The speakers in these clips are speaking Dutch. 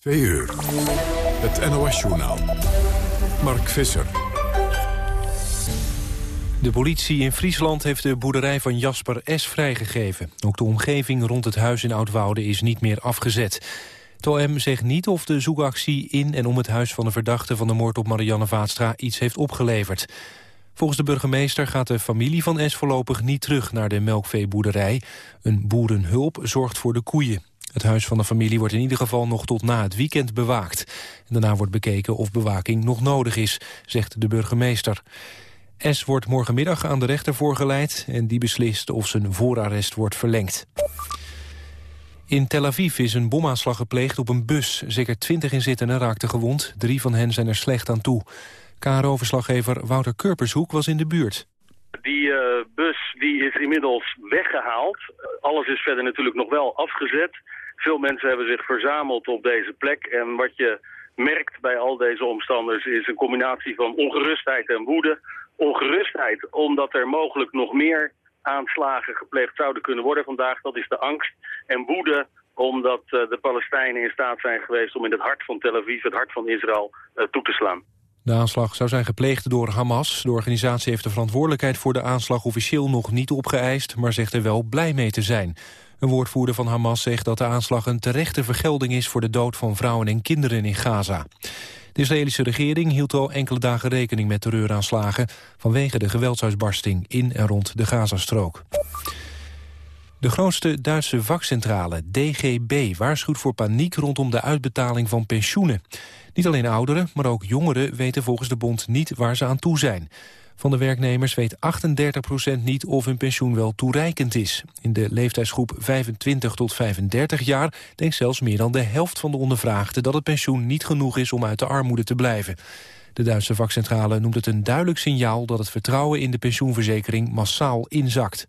2 uur. Het NOS-journaal. Mark Visser. De politie in Friesland heeft de boerderij van Jasper S. vrijgegeven. Ook de omgeving rond het huis in Oudwoude is niet meer afgezet. Het OM zegt niet of de zoekactie in en om het huis van de verdachte... van de moord op Marianne Vaatstra iets heeft opgeleverd. Volgens de burgemeester gaat de familie van S voorlopig niet terug naar de melkveeboerderij. Een boerenhulp zorgt voor de koeien. Het huis van de familie wordt in ieder geval nog tot na het weekend bewaakt. Daarna wordt bekeken of bewaking nog nodig is, zegt de burgemeester. S wordt morgenmiddag aan de rechter voorgeleid... en die beslist of zijn voorarrest wordt verlengd. In Tel Aviv is een bomaanslag gepleegd op een bus. Zeker twintig inzittenden raakten gewond. Drie van hen zijn er slecht aan toe. KRO-verslaggever Wouter Kurpershoek was in de buurt. Die uh, bus die is inmiddels weggehaald. Alles is verder natuurlijk nog wel afgezet. Veel mensen hebben zich verzameld op deze plek. En wat je merkt bij al deze omstanders is een combinatie van ongerustheid en woede. Ongerustheid omdat er mogelijk nog meer aanslagen gepleegd zouden kunnen worden vandaag. Dat is de angst. En woede omdat uh, de Palestijnen in staat zijn geweest om in het hart van Tel Aviv, het hart van Israël, uh, toe te slaan. De aanslag zou zijn gepleegd door Hamas. De organisatie heeft de verantwoordelijkheid voor de aanslag officieel nog niet opgeëist, maar zegt er wel blij mee te zijn. Een woordvoerder van Hamas zegt dat de aanslag een terechte vergelding is voor de dood van vrouwen en kinderen in Gaza. De Israëlische regering hield al enkele dagen rekening met terreuraanslagen vanwege de geweldsuitbarsting in en rond de Gazastrook. De grootste Duitse vakcentrale, DGB, waarschuwt voor paniek rondom de uitbetaling van pensioenen. Niet alleen ouderen, maar ook jongeren weten volgens de bond niet waar ze aan toe zijn. Van de werknemers weet 38% niet of hun pensioen wel toereikend is. In de leeftijdsgroep 25 tot 35 jaar denkt zelfs meer dan de helft van de ondervraagden... dat het pensioen niet genoeg is om uit de armoede te blijven. De Duitse vakcentrale noemt het een duidelijk signaal... dat het vertrouwen in de pensioenverzekering massaal inzakt.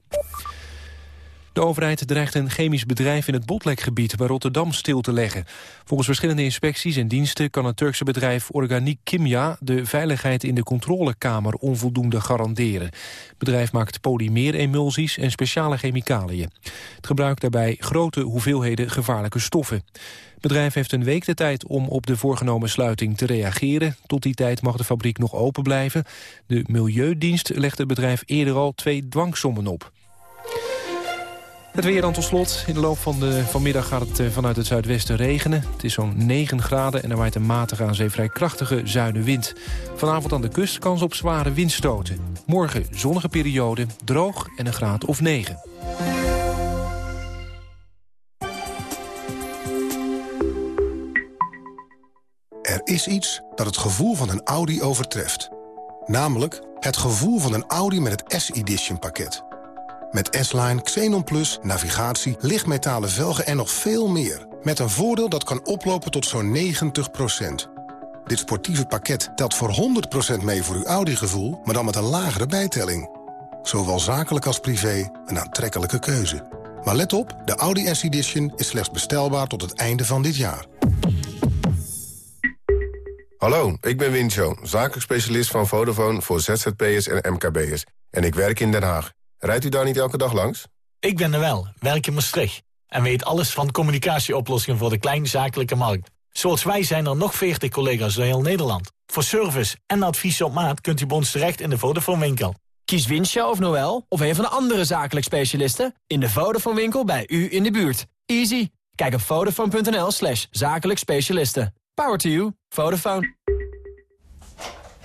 De overheid dreigt een chemisch bedrijf in het Botlekgebied bij Rotterdam stil te leggen. Volgens verschillende inspecties en diensten kan het Turkse bedrijf Organiek Kimia de veiligheid in de controlekamer onvoldoende garanderen. Het bedrijf maakt polymeeremulsies en speciale chemicaliën. Het gebruikt daarbij grote hoeveelheden gevaarlijke stoffen. Het bedrijf heeft een week de tijd om op de voorgenomen sluiting te reageren. Tot die tijd mag de fabriek nog open blijven. De Milieudienst legt het bedrijf eerder al twee dwangsommen op. Het weer dan tot slot. In de loop van de vanmiddag gaat het eh, vanuit het zuidwesten regenen. Het is zo'n 9 graden en er waait een matige aan zee vrij krachtige zuidenwind. Vanavond aan de kust kans op zware windstoten. Morgen zonnige periode, droog en een graad of 9. Er is iets dat het gevoel van een Audi overtreft. Namelijk het gevoel van een Audi met het S-Edition pakket. Met S-Line, Xenon Plus, navigatie, lichtmetalen velgen en nog veel meer. Met een voordeel dat kan oplopen tot zo'n 90% Dit sportieve pakket telt voor 100% mee voor uw Audi-gevoel... maar dan met een lagere bijtelling. Zowel zakelijk als privé, een aantrekkelijke keuze. Maar let op, de Audi S-Edition is slechts bestelbaar tot het einde van dit jaar. Hallo, ik ben Wincho, zakelijk specialist van Vodafone voor ZZP'ers en MKB'ers. En ik werk in Den Haag. Rijdt u daar niet elke dag langs? Ik ben er wel, werk in Maastricht. En weet alles van communicatieoplossingen voor de kleinzakelijke markt. Zoals wij zijn er nog 40 collega's in heel Nederland. Voor service en advies op maat kunt u bij ons terecht in de Vodafone winkel. Kies Winsja of Noel of een van de andere zakelijk specialisten... in de Vodafone winkel bij u in de buurt. Easy. Kijk op vodafone.nl slash zakelijk specialisten. Power to you. Vodafone.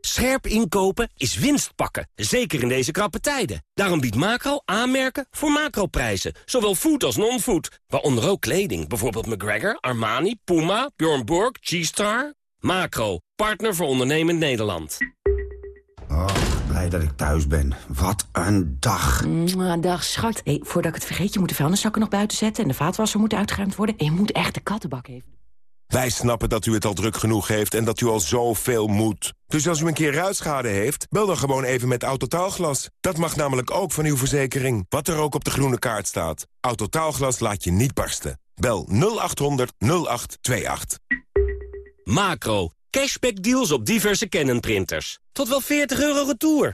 Scherp inkopen is winst pakken, zeker in deze krappe tijden. Daarom biedt Macro aanmerken voor macroprijzen, zowel food als non-food. Waaronder ook kleding, bijvoorbeeld McGregor, Armani, Puma, Bjorn Borg, G-Star. Macro, partner voor ondernemend Nederland. Oh, blij dat ik thuis ben. Wat een dag. Mm, dag, schat. Hey, voordat ik het vergeet, je moet de vuilniszakken nog buiten zetten... en de vaatwasser moet uitgeruimd worden... en je moet echt de kattenbak even... Wij snappen dat u het al druk genoeg heeft en dat u al zoveel moet. Dus als u een keer ruitschade heeft, bel dan gewoon even met Autotaalglas. Dat mag namelijk ook van uw verzekering, wat er ook op de groene kaart staat. Autotaalglas laat je niet barsten. Bel 0800 0828. Macro. Cashback deals op diverse Canon printers. Tot wel 40 euro retour.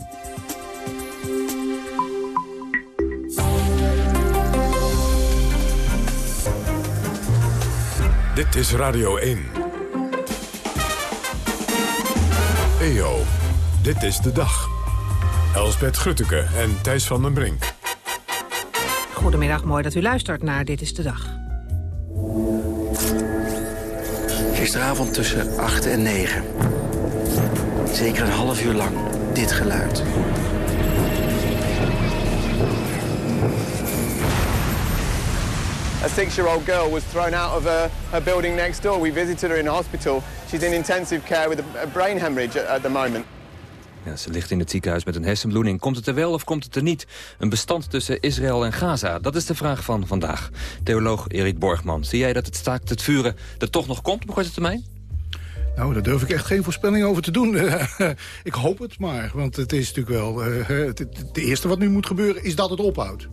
Dit is Radio 1. EO, dit is de dag. Elsbeth Grutteke en Thijs van den Brink. Goedemiddag, mooi dat u luistert naar Dit is de Dag. Gisteravond tussen 8 en 9. Zeker een half uur lang dit geluid. A six-year-old girl was thrown out of her, her building next door. We visited her in hospital. She's in intensive care with a, a brain hemorrhage at, at the moment. Ja, ze ligt in het ziekenhuis met een hersenbloeding. Komt het er wel of komt het er niet? Een bestand tussen Israël en Gaza, dat is de vraag van vandaag. Theoloog Erik Borgman, zie jij dat het staakt het vuren er toch nog komt op korte termijn? Nou, daar durf ik echt geen voorspelling over te doen. ik hoop het maar, want het is natuurlijk wel... Uh, het, het eerste wat nu moet gebeuren is dat het ophoudt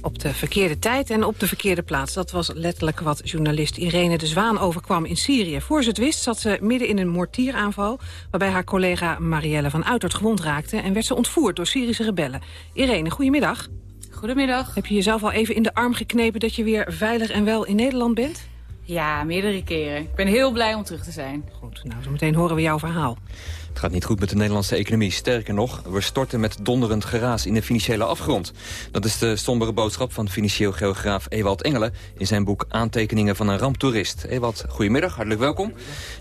op de verkeerde tijd en op de verkeerde plaats. Dat was letterlijk wat journalist Irene de Zwaan overkwam in Syrië. Voor ze het wist zat ze midden in een mortieraanval... waarbij haar collega Marielle van Uitert gewond raakte... en werd ze ontvoerd door Syrische rebellen. Irene, goedemiddag. Goedemiddag. Heb je jezelf al even in de arm geknepen... dat je weer veilig en wel in Nederland bent? Ja, meerdere keren. Ik ben heel blij om terug te zijn. Goed, nou, zo meteen horen we jouw verhaal. Het gaat niet goed met de Nederlandse economie. Sterker nog, we storten met donderend geraas in de financiële afgrond. Dat is de sombere boodschap van financieel geograaf Ewald Engelen... in zijn boek Aantekeningen van een ramptoerist. Ewald, goedemiddag, hartelijk welkom.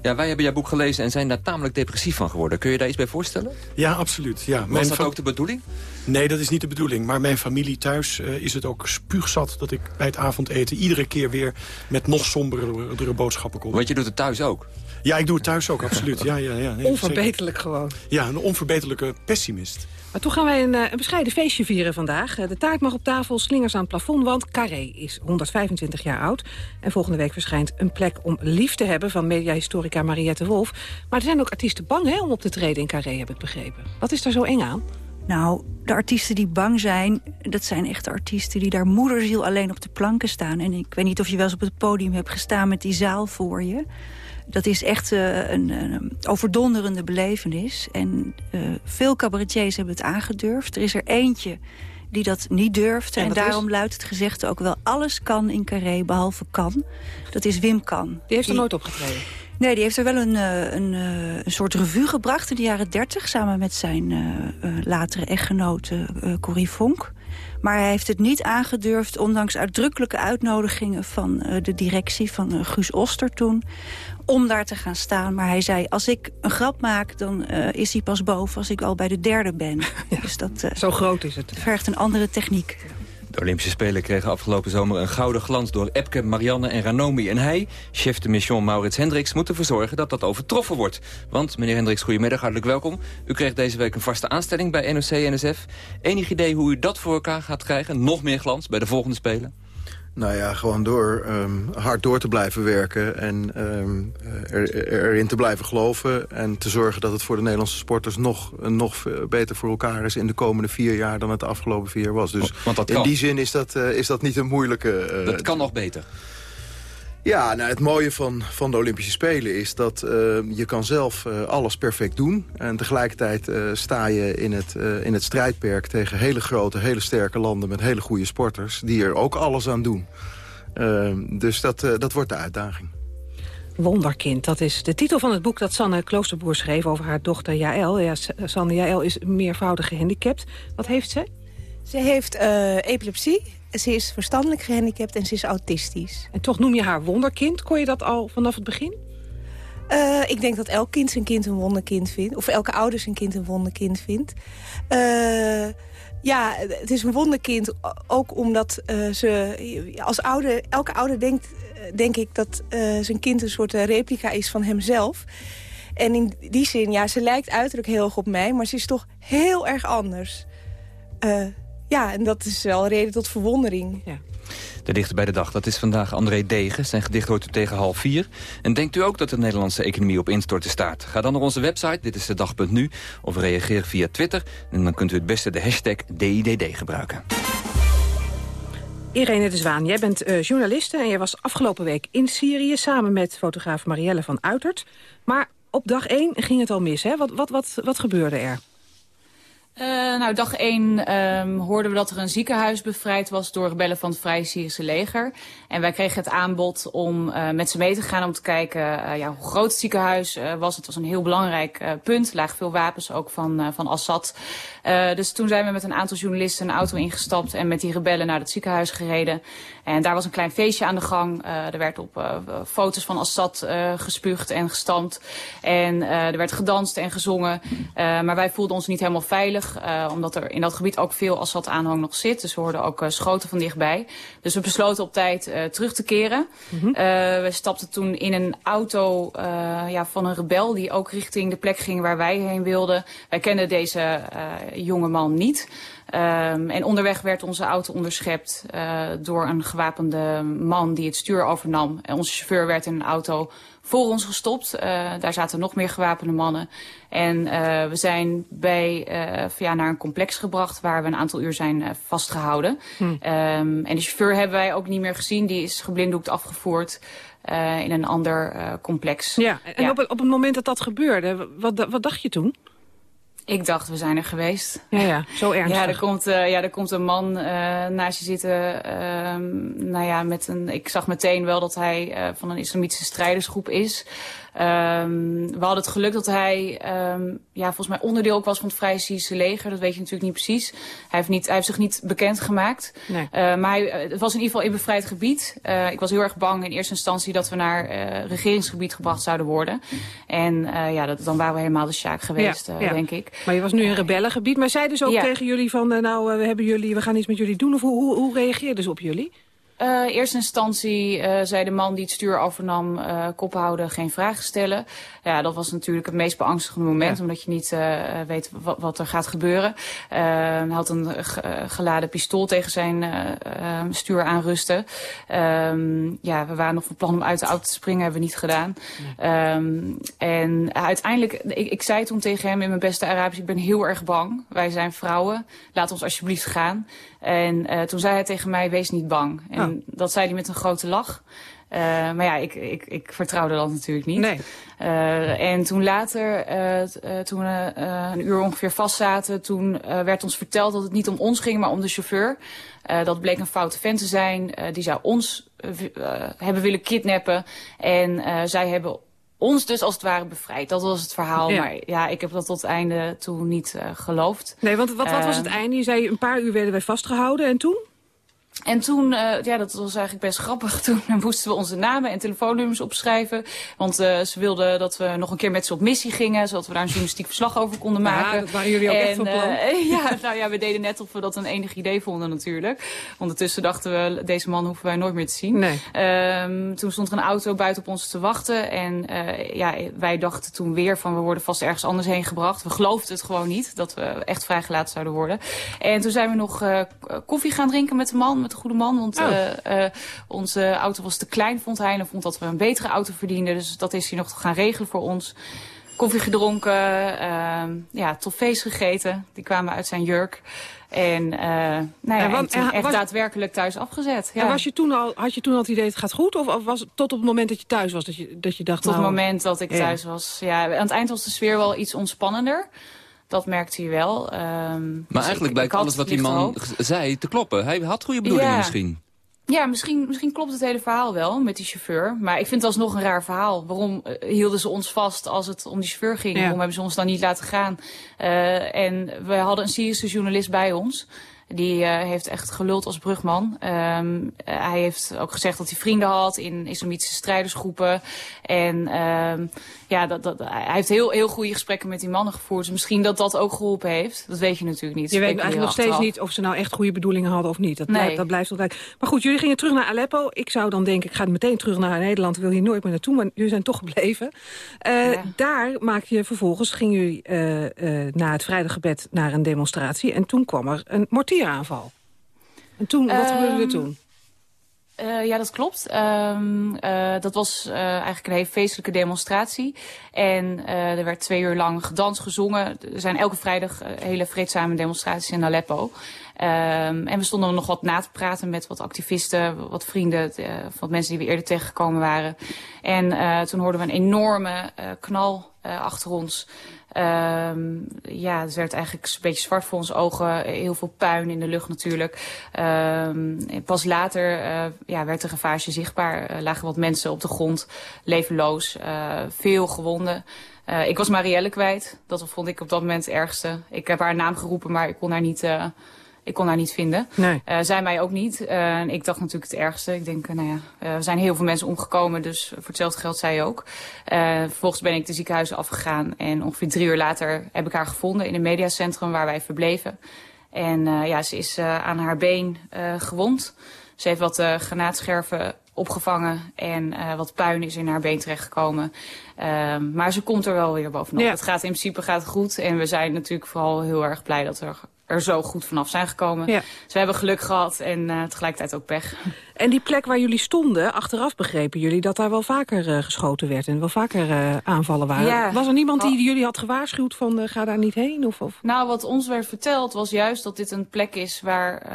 Ja, wij hebben jouw boek gelezen en zijn daar tamelijk depressief van geworden. Kun je daar iets bij voorstellen? Ja, absoluut. Ja. Was dat ook de bedoeling? Nee, dat is niet de bedoeling. Maar mijn familie thuis uh, is het ook spuugzat... dat ik bij het avondeten iedere keer weer met nog somberere boodschappen kom. Want je doet het thuis ook? Ja, ik doe het thuis ook, absoluut. Ja, ja, ja, nee, Onverbeterlijk zeker. gewoon. Ja, een onverbeterlijke pessimist. Maar toch gaan wij een, een, bescheiden feestje vieren vandaag. De taart mag op tafel, slingers aan het plafond, want Carré is 125 jaar oud. En volgende week verschijnt een plek om lief te hebben van mediahistorica Mariette Wolf. Maar er zijn ook artiesten bang hè, om op te treden in Carré, heb ik begrepen. Wat is daar zo eng aan? Nou, de artiesten die bang zijn, dat zijn echte artiesten... die daar moederziel alleen op de planken staan. En ik weet niet of je wel eens op het podium hebt gestaan met die zaal voor je. Dat is echt uh, een, een, overdonderende belevenis. En uh, veel cabaretiers hebben het aangedurfd. Er is er eentje die dat niet durft. En, en daarom is? luidt het gezegde ook wel... alles kan in Carré, behalve kan. Dat is Wim Kan. Die heeft er nooit opgetreden? Nee, die heeft er wel een, een, een soort revue gebracht in de jaren dertig... samen met zijn uh, latere echtgenoot Corrie Vonk. Maar hij heeft het niet aangedurfd, ondanks uitdrukkelijke uitnodigingen... van de directie van Guus Oster toen om daar te gaan staan. Maar hij zei, als ik een grap maak, dan uh, is hij pas boven als ik al bij de derde ben. Ja, dus dat, uh, zo groot is het. vergt een andere techniek. De Olympische Spelen kregen afgelopen zomer een gouden glans... door Epke, Marianne en Ranomi. En hij, chef de mission Maurits Hendricks... moet ervoor zorgen dat dat overtroffen wordt. Want, meneer Hendricks, goedemiddag, hartelijk welkom. U kreeg deze week een vaste aanstelling bij NOC-NSF. Enig idee hoe u dat voor elkaar gaat krijgen? Nog meer glans bij de volgende Spelen? Nou ja, gewoon door um, hard door te blijven werken en um, er, erin te blijven geloven... en te zorgen dat het voor de Nederlandse sporters nog, nog beter voor elkaar is... in de komende vier jaar dan het de afgelopen vier jaar was. Dus in die zin is dat, uh, is dat niet een moeilijke... Uh, dat kan nog beter. Ja, nou, het mooie van, van de Olympische Spelen is dat uh, je kan zelf uh, alles perfect doen. En tegelijkertijd uh, sta je in het, in het strijdperk tegen hele grote, hele sterke landen... met hele goede sporters die er ook alles aan doen. dus dat, dat wordt de uitdaging. Wonderkind, dat is de titel van het boek dat Sanne Kloosterboer schreef over haar dochter Jaël. Ja, Sanne Jaël is meervoudig gehandicapt. Wat heeft ze? Ze heeft epilepsie ze is verstandelijk gehandicapt en ze is autistisch. En toch noem je haar wonderkind. Kon je dat al vanaf het begin? Uh, ik denk dat elk kind zijn kind een wonderkind vindt. Of elke ouder zijn kind een wonderkind vindt. Uh, ja, het is een wonderkind ook omdat uh, ze als ouder... Elke ouder denkt, denk ik, dat zijn kind een soort replica is van hemzelf. En in die zin, ja, ze lijkt uiterlijk heel erg op mij... maar ze is toch heel erg anders. Ja, en dat is wel reden tot verwondering. Ja. De dichter bij de dag, dat is vandaag André Degen. Zijn gedicht hoort u tegen half vier. En denkt u ook dat de Nederlandse economie op instorten staat? Ga dan naar onze website, dit is de dag.nu, of reageer via Twitter. En dan kunt u het beste de hashtag DIDD gebruiken. Irene de Zwaan, jij bent uh, journaliste en jij was afgelopen week in Syrië... samen met fotograaf Marielle van Uitert. Maar op dag 1 ging het al mis, hè? Wat, wat, wat, wat gebeurde er? Uh, nou, dag 1 um, hoorden we dat er een ziekenhuis bevrijd was door rebellen van het Vrije Syrische leger. En wij kregen het aanbod om uh, met ze mee te gaan om te kijken uh, ja, hoe groot het ziekenhuis was. Het was een heel belangrijk punt. Lagen veel wapens ook van, van Assad. Dus toen zijn we met een aantal journalisten een auto ingestapt en met die rebellen naar het ziekenhuis gereden. En daar was een klein feestje aan de gang. er werd op foto's van Assad gespuugd en gestampt. En er werd gedanst en gezongen. maar wij voelden ons niet helemaal veilig. Omdat er in dat gebied ook veel Assad-aanhang nog zit. Dus we hoorden ook schoten van dichtbij. Dus we besloten op tijd terug te keren. Mm -hmm. we stapten toen in een auto ja, van een rebel die ook richting de plek ging waar wij heen wilden. Wij kenden deze jonge man niet. Um, en onderweg werd onze auto onderschept uh, door een gewapende man die het stuur overnam. En onze chauffeur werd in een auto voor ons gestopt. Uh, daar zaten nog meer gewapende mannen. En uh, we zijn bij, ja, naar een complex gebracht waar we een aantal uur zijn vastgehouden. Hm. Um, en de chauffeur hebben wij ook niet meer gezien. Die is geblinddoekt afgevoerd. in een ander complex. Ja, en ja. Op, het, op het moment dat dat gebeurde, wat, wat dacht je toen? Ik dacht, we zijn er geweest. Ja, ja zo ernstig. Ja, er komt, uh, ja, er komt een man uh, naast je zitten. Uh, nou ja, met een, ik zag meteen wel dat hij van een islamitische strijdersgroep is. Um, we hadden het geluk dat hij um, ja, volgens mij onderdeel ook was van het Vrije Syrische leger. Dat weet je natuurlijk niet precies. Hij heeft, niet, hij heeft zich niet bekendgemaakt. Nee. Uh, maar hij, het was in ieder geval in bevrijd gebied. Uh, ik was heel erg bang in eerste instantie dat we naar uh, regeringsgebied gebracht zouden worden. En ja, dat, dan waren we helemaal de sjaak geweest, ja, ja. denk ik. Maar je was nu in rebellengebied. Maar zei dus ook ja. tegen jullie van, nou, we, hebben jullie, we gaan iets met jullie doen. Of hoe, hoe, hoe reageerden ze op jullie? Uh, eerste instantie uh, zei de man die het stuur overnam, uh, kop houden, geen vragen stellen. Ja, dat was natuurlijk het meest beangstigende moment, ja. omdat je niet weet wat, wat, er gaat gebeuren. hij had een geladen pistool tegen zijn stuur aanrusten. Um, ja, we waren nog van plan om uit de auto te springen, hebben we niet gedaan. Ja. Um, en uiteindelijk, ik, ik zei toen tegen hem in mijn beste Arabisch, ik ben heel erg bang. Wij zijn vrouwen, laat ons alsjeblieft gaan. En uh, toen zei hij tegen mij, wees niet bang. En oh. dat zei hij met een grote lach. Uh, maar ja, ik, ik, ik vertrouwde dat natuurlijk niet. Nee. Uh, en toen later, uh, toen we een uur ongeveer vastzaten... toen werd ons verteld dat het niet om ons ging, maar om de chauffeur. dat bleek een foute vent te zijn. die zou ons hebben willen kidnappen. En zij hebben ons dus als het ware bevrijd. Dat was het verhaal. Ja. Maar ja, ik heb dat tot het einde toen niet uh, geloofd. Nee, want wat, wat was het einde? Je zei een paar uur werden wij vastgehouden en toen? En toen, uh, ja, dat was eigenlijk best grappig. Toen moesten we onze namen en telefoonnummers opschrijven. Want uh, ze wilden dat we nog een keer met ze op missie gingen. Zodat we daar een journalistiek verslag over konden maken. Ja, dat waren jullie ook en, echt van plan. Uh, ja, nou ja, we deden net of we dat een enig idee vonden natuurlijk. Ondertussen dachten we, deze man hoeven wij nooit meer te zien. Nee. Um, toen stond er een auto buiten op ons te wachten. En ja, wij dachten toen weer van we worden vast ergens anders heen gebracht. We geloofden het gewoon niet, dat we echt vrijgelaten zouden worden. En toen zijn we nog koffie gaan drinken met de man met een goede man. Want oh. uh, uh, onze auto was te klein, vond hij. En vond dat we een betere auto verdienden. Dus dat is hij nog gaan regelen voor ons. Koffie gedronken, uh, ja, tot feest gegeten. Die kwamen uit zijn jurk. En, uh, nou ja, en, echt was, daadwerkelijk thuis afgezet. Ja. En was je toen al, had je toen al het idee het gaat goed? Of, of was het tot op het moment dat je thuis was dat je, dat je dacht... Tot nou, het moment dat ik thuis ja. was. Ja, aan het eind was de sfeer wel iets ontspannender. Dat merkte hij wel. Um, maar dus eigenlijk ik, blijkt ik alles wat die man hoop. zei te kloppen. Hij had goede bedoelingen ja. misschien. Ja, misschien, misschien klopt het hele verhaal wel met die chauffeur. Maar ik vind het alsnog een raar verhaal. Waarom uh, hielden ze ons vast als het om die chauffeur ging? Ja. Waarom hebben ze ons dan niet laten gaan? Uh, en we hadden een Syrische journalist bij ons. Die uh, heeft echt geluld als brugman. Um, uh, hij heeft ook gezegd dat hij vrienden had in islamitische strijdersgroepen. En um, ja, dat, dat, hij heeft heel, heel goede gesprekken met die mannen gevoerd. Dus misschien dat dat ook geholpen heeft. Dat weet je natuurlijk niet. Je weet eigenlijk nog steeds niet of ze nou echt goede bedoelingen hadden of niet. Dat, nee. blijft, dat blijft altijd. Maar goed, jullie gingen terug naar Aleppo. Ik zou dan denken, ik ga meteen terug naar Nederland. Ik wil hier nooit meer naartoe, maar jullie zijn toch gebleven. Uh, ja. Daar maak je vervolgens, gingen jullie uh, na het vrijdaggebed naar een demonstratie. En toen kwam er een mortieraanval. En toen, wat um, gebeurde er toen? Uh, ja, dat klopt. Um, uh, dat was uh, eigenlijk een hele feestelijke demonstratie. En er werd twee uur lang gedanst, gezongen. Er zijn elke vrijdag hele vreedzame demonstraties in Aleppo. Um, en we stonden nog wat na te praten met wat activisten, wat vrienden, wat mensen die we eerder tegengekomen waren. En toen hoorden we een enorme knal achter ons. Um, ja, het werd eigenlijk een beetje zwart voor ons ogen. Heel veel puin in de lucht natuurlijk. Um, pas later uh, ja, werd de zichtbaar. Lagen wat mensen op de grond, levenloos. Veel gewonden. Ik was Marielle kwijt. Dat vond ik op dat moment het ergste. Ik heb haar naam geroepen, maar ik kon haar niet... Ik kon haar niet vinden. Nee. Uh, zij mij ook niet. Uh, ik dacht natuurlijk het ergste. Ik denk, uh, nou ja, er zijn heel veel mensen omgekomen, dus voor hetzelfde geld zij ook. vervolgens ben ik de ziekenhuizen afgegaan en ongeveer drie uur later heb ik haar gevonden in een mediacentrum waar wij verbleven. En ja, ze is aan haar been gewond. Ze heeft wat granaatscherven opgevangen en uh, wat puin is in haar been terechtgekomen. Uh, maar ze komt er wel weer bovenop. Ja. Het gaat in principe gaat goed en we zijn natuurlijk vooral heel erg blij dat er er zo goed vanaf zijn gekomen. Ja. Dus we hebben geluk gehad en uh, tegelijkertijd ook pech. En die plek waar jullie stonden, achteraf begrepen jullie dat daar wel vaker uh, geschoten werd en wel vaker uh, aanvallen waren. Ja. Was er niemand die jullie had gewaarschuwd van ga daar niet heen? Of, of? Nou, wat ons werd verteld was juist dat dit een plek is waar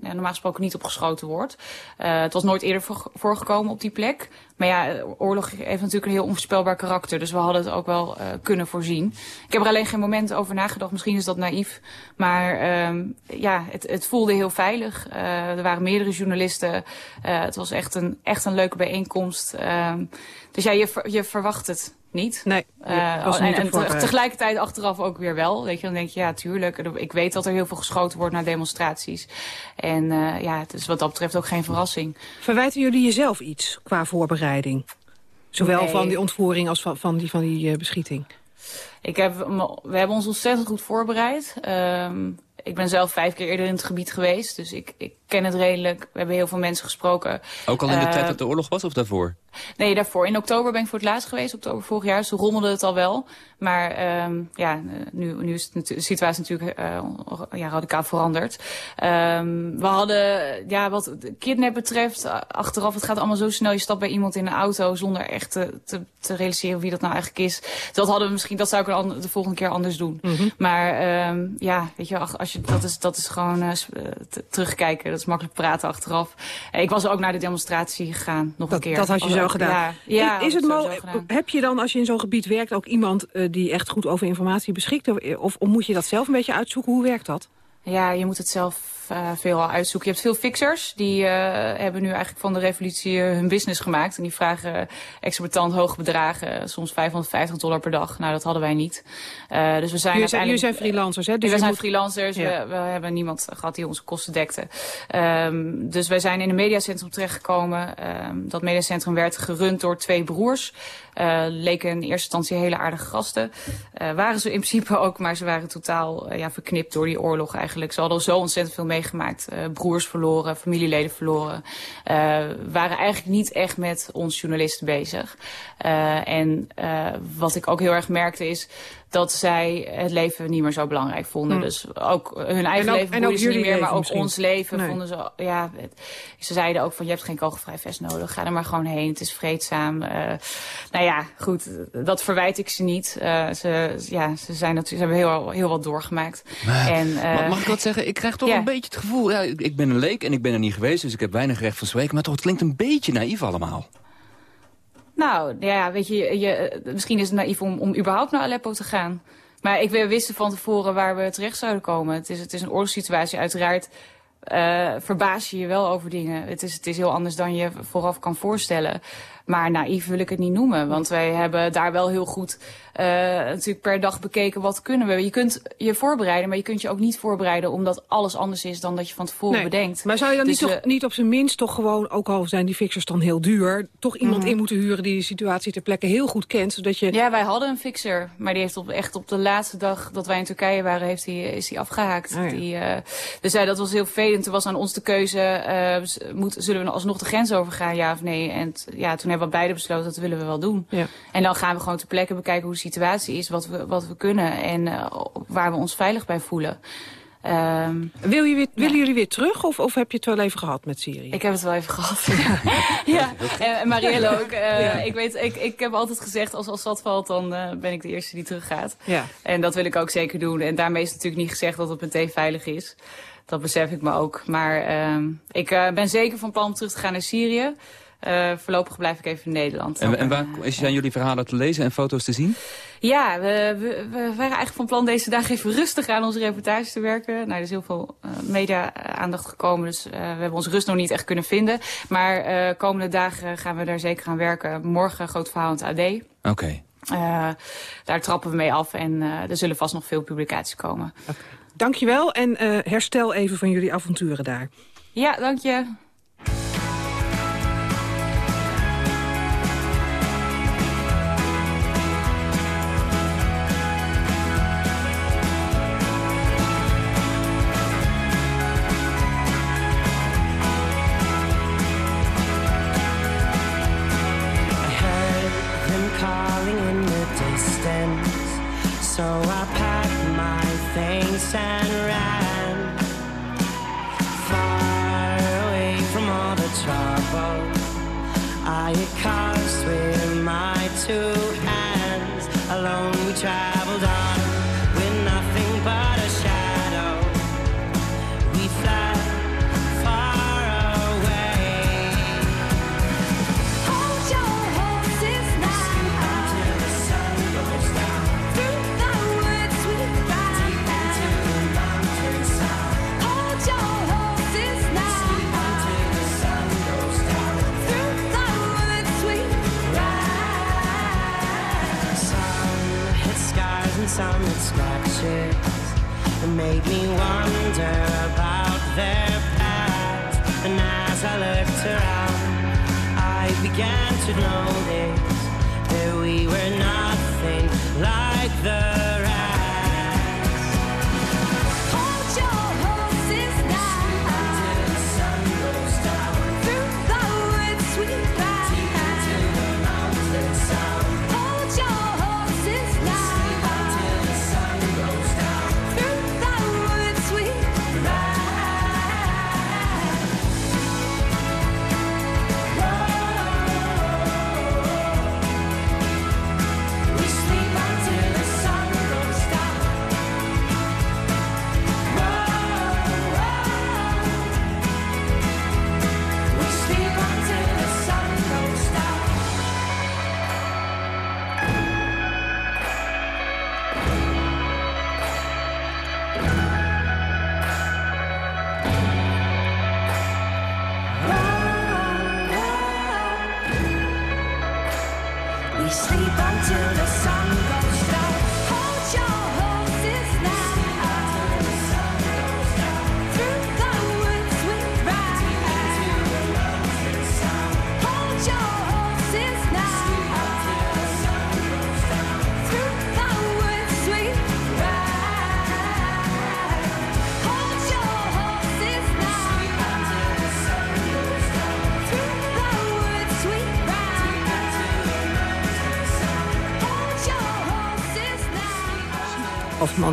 normaal gesproken niet op geschoten wordt. het was nooit eerder voorgekomen op die plek. Maar ja, oorlog heeft natuurlijk een heel onvoorspelbaar karakter. Dus we hadden het ook wel uh, kunnen voorzien. Ik heb er alleen geen moment over nagedacht. Misschien is dat naïef. Maar um, ja, het, het voelde heel veilig. Uh, er waren meerdere journalisten. Uh, het was echt een, echt een leuke bijeenkomst. Um, dus ja, je, je verwacht het niet. Nee, uh, was niet en, en tegelijkertijd achteraf ook weer wel. Weet je, dan denk je, ja, tuurlijk. Ik weet dat er heel veel geschoten wordt naar demonstraties. En uh, ja, het is wat dat betreft ook geen verrassing. Verwijten jullie jezelf iets qua voorbereiding? Zowel Nee. van die ontvoering als van, van die, van die uh, beschieting? Ik heb, we hebben ons ontzettend goed voorbereid. Um, ik ben zelf vijf keer eerder in het gebied geweest. Dus ik, ik ken het redelijk. We hebben heel veel mensen gesproken. Ook al in de Uh, tijd dat de oorlog was of daarvoor? Nee, daarvoor. In oktober ben ik voor het laatst geweest. Oktober vorig jaar. Dus toen rommelde het al wel. Maar um, ja, nu, nu is de situatie natuurlijk uh, ja, radicaal veranderd. Um, we hadden, ja, wat kidnap betreft, achteraf, het gaat allemaal zo snel. Je stapt bij iemand in een auto zonder echt te, te, te realiseren wie dat nou eigenlijk is. Dat hadden we misschien, dat zou ik de volgende keer anders doen. Mm -hmm. Maar um, ja, weet je, als je, dat, is, dat is gewoon uh, terugkijken. Dat is makkelijk praten achteraf. Ik was ook naar de demonstratie gegaan, nog dat, een keer. Dat had je zo gedaan. Ja, ja, is het heb je dan, als je in zo'n gebied werkt, ook iemand uh, die echt goed over informatie beschikt? Of, of moet je dat zelf een beetje uitzoeken? Hoe werkt dat? Ja, je moet het zelf uh, veel uitzoeken. Je hebt veel fixers. Die uh, hebben nu eigenlijk van de revolutie uh, hun business gemaakt. En die vragen exorbitant hoge bedragen. Soms 550 dollar per dag. Nou, dat hadden wij niet. Uh, dus we zijn jullie, zijn, jullie zijn freelancers, hè? Dus we zijn moet... freelancers. Ja. We, we, hebben niemand gehad die onze kosten dekte. Um, dus wij zijn in een mediacentrum terechtgekomen. Um, dat mediacentrum werd gerund door twee broers. Uh, leken in eerste instantie hele aardige gasten. Uh, waren ze in principe ook, maar ze waren totaal uh, ja, verknipt door die oorlog eigenlijk. Ze hadden zo ontzettend veel meegemaakt. Uh, broers verloren, familieleden verloren. Uh, waren eigenlijk niet echt met ons journalisten bezig. Uh, en wat ik ook heel erg merkte is dat zij het leven niet meer zo belangrijk vonden. Hmm. Dus ook hun eigen ook, leven en ook boeide ze niet meer, maar ook misschien. ons leven Nee. vonden ze... Ja, het- ze zeiden ook van, je hebt geen kogelvrij vest nodig. Ga er maar gewoon heen, het is vreedzaam. Uh, nou ja, goed, dat verwijt ik ze niet. Uh, ze, ja, ze, zijn natuurlijk, ze hebben heel, heel wat doorgemaakt. En, uh, Ma- Mag ik wat zeggen? Ik krijg toch een beetje het gevoel... Ja, ik ik ben een leek en ik ben er niet geweest, dus ik heb weinig recht van spreken. Maar toch, het klinkt een beetje naïef allemaal. Nou, ja, weet je, je, misschien is het naïef om, om überhaupt naar Aleppo te gaan. Maar ik we wisten van tevoren waar we terecht zouden komen. Het is, het is een oorlogssituatie. Uiteraard uh, verbaas je je wel over dingen. Het is, het is heel anders dan je vooraf kan voorstellen. Maar naïef wil ik het niet noemen. Want wij hebben daar wel heel goed uh, natuurlijk per dag bekeken wat kunnen we. Je kunt je voorbereiden, maar je kunt je ook niet voorbereiden... omdat alles anders is dan dat je van tevoren Nee. bedenkt. Maar zou je dan Dus niet, toch, niet op zijn minst toch gewoon, ook al zijn die fixers dan heel duur... toch iemand Mhm. in moeten huren die de situatie ter plekke heel goed kent... zodat je... Ja, wij hadden een fixer. Maar die heeft op, echt op de laatste dag dat wij in Turkije waren, heeft die, is die afgehaakt. Oh ja. die, uh, dus ja, dat was heel vervelend. Toen was aan ons de keuze, uh, moet, zullen we alsnog de grens overgaan, ja of nee? En ja, toen hebben we beide besloten, dat willen we wel doen. Ja. En dan gaan we gewoon ter plekke bekijken hoe de situatie is, wat we, wat we kunnen en uh, waar we ons veilig bij voelen. Ehm, Wil je weer, Willen jullie weer terug of, of heb je het wel even gehad met Syrië? Ik heb het wel even gehad. ja, en Marielle ook. Eh, Ja. ik, weet, ik, ik heb altijd gezegd, als Assad valt, dan eh, ben ik de eerste die teruggaat. Ja. En dat wil ik ook zeker doen. En daarmee is natuurlijk niet gezegd dat het meteen veilig is. Dat besef ik me ook. Maar ehm, ik eh, ben zeker van plan om terug te gaan naar Syrië. Eh, voorlopig blijf ik even in Nederland. En, en waar Eh, is zijn jullie verhalen te lezen en foto's te zien? Ja, we, we, we waren eigenlijk van plan deze dagen even rustig aan onze reportage te werken. Nou, er is heel veel eh, media-aandacht gekomen, dus eh, we hebben onze rust nog niet echt kunnen vinden. Maar eh, komende dagen gaan we daar zeker aan werken. Morgen groot verhaal in het AD. Oké. Eh, daar trappen we mee af en eh, er zullen vast nog veel publicaties komen. Dankjewel en eh, herstel even van jullie avonturen daar. Ja, dank je.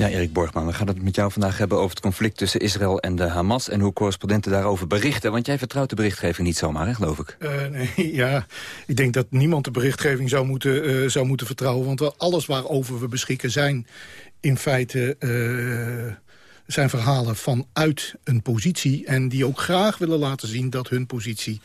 Ja, Erik Borgman, we gaan het met jou vandaag hebben over het conflict tussen Israël en de Hamas... en hoe correspondenten daarover berichten. Want jij vertrouwt de berichtgeving niet zomaar, hè, geloof ik? Eh, nee, ja, ik denk dat niemand de berichtgeving zou moeten, eh, zou moeten vertrouwen. Want alles waarover we beschikken zijn in feite... eh, zijn verhalen vanuit een positie... en die ook graag willen laten zien dat hun positie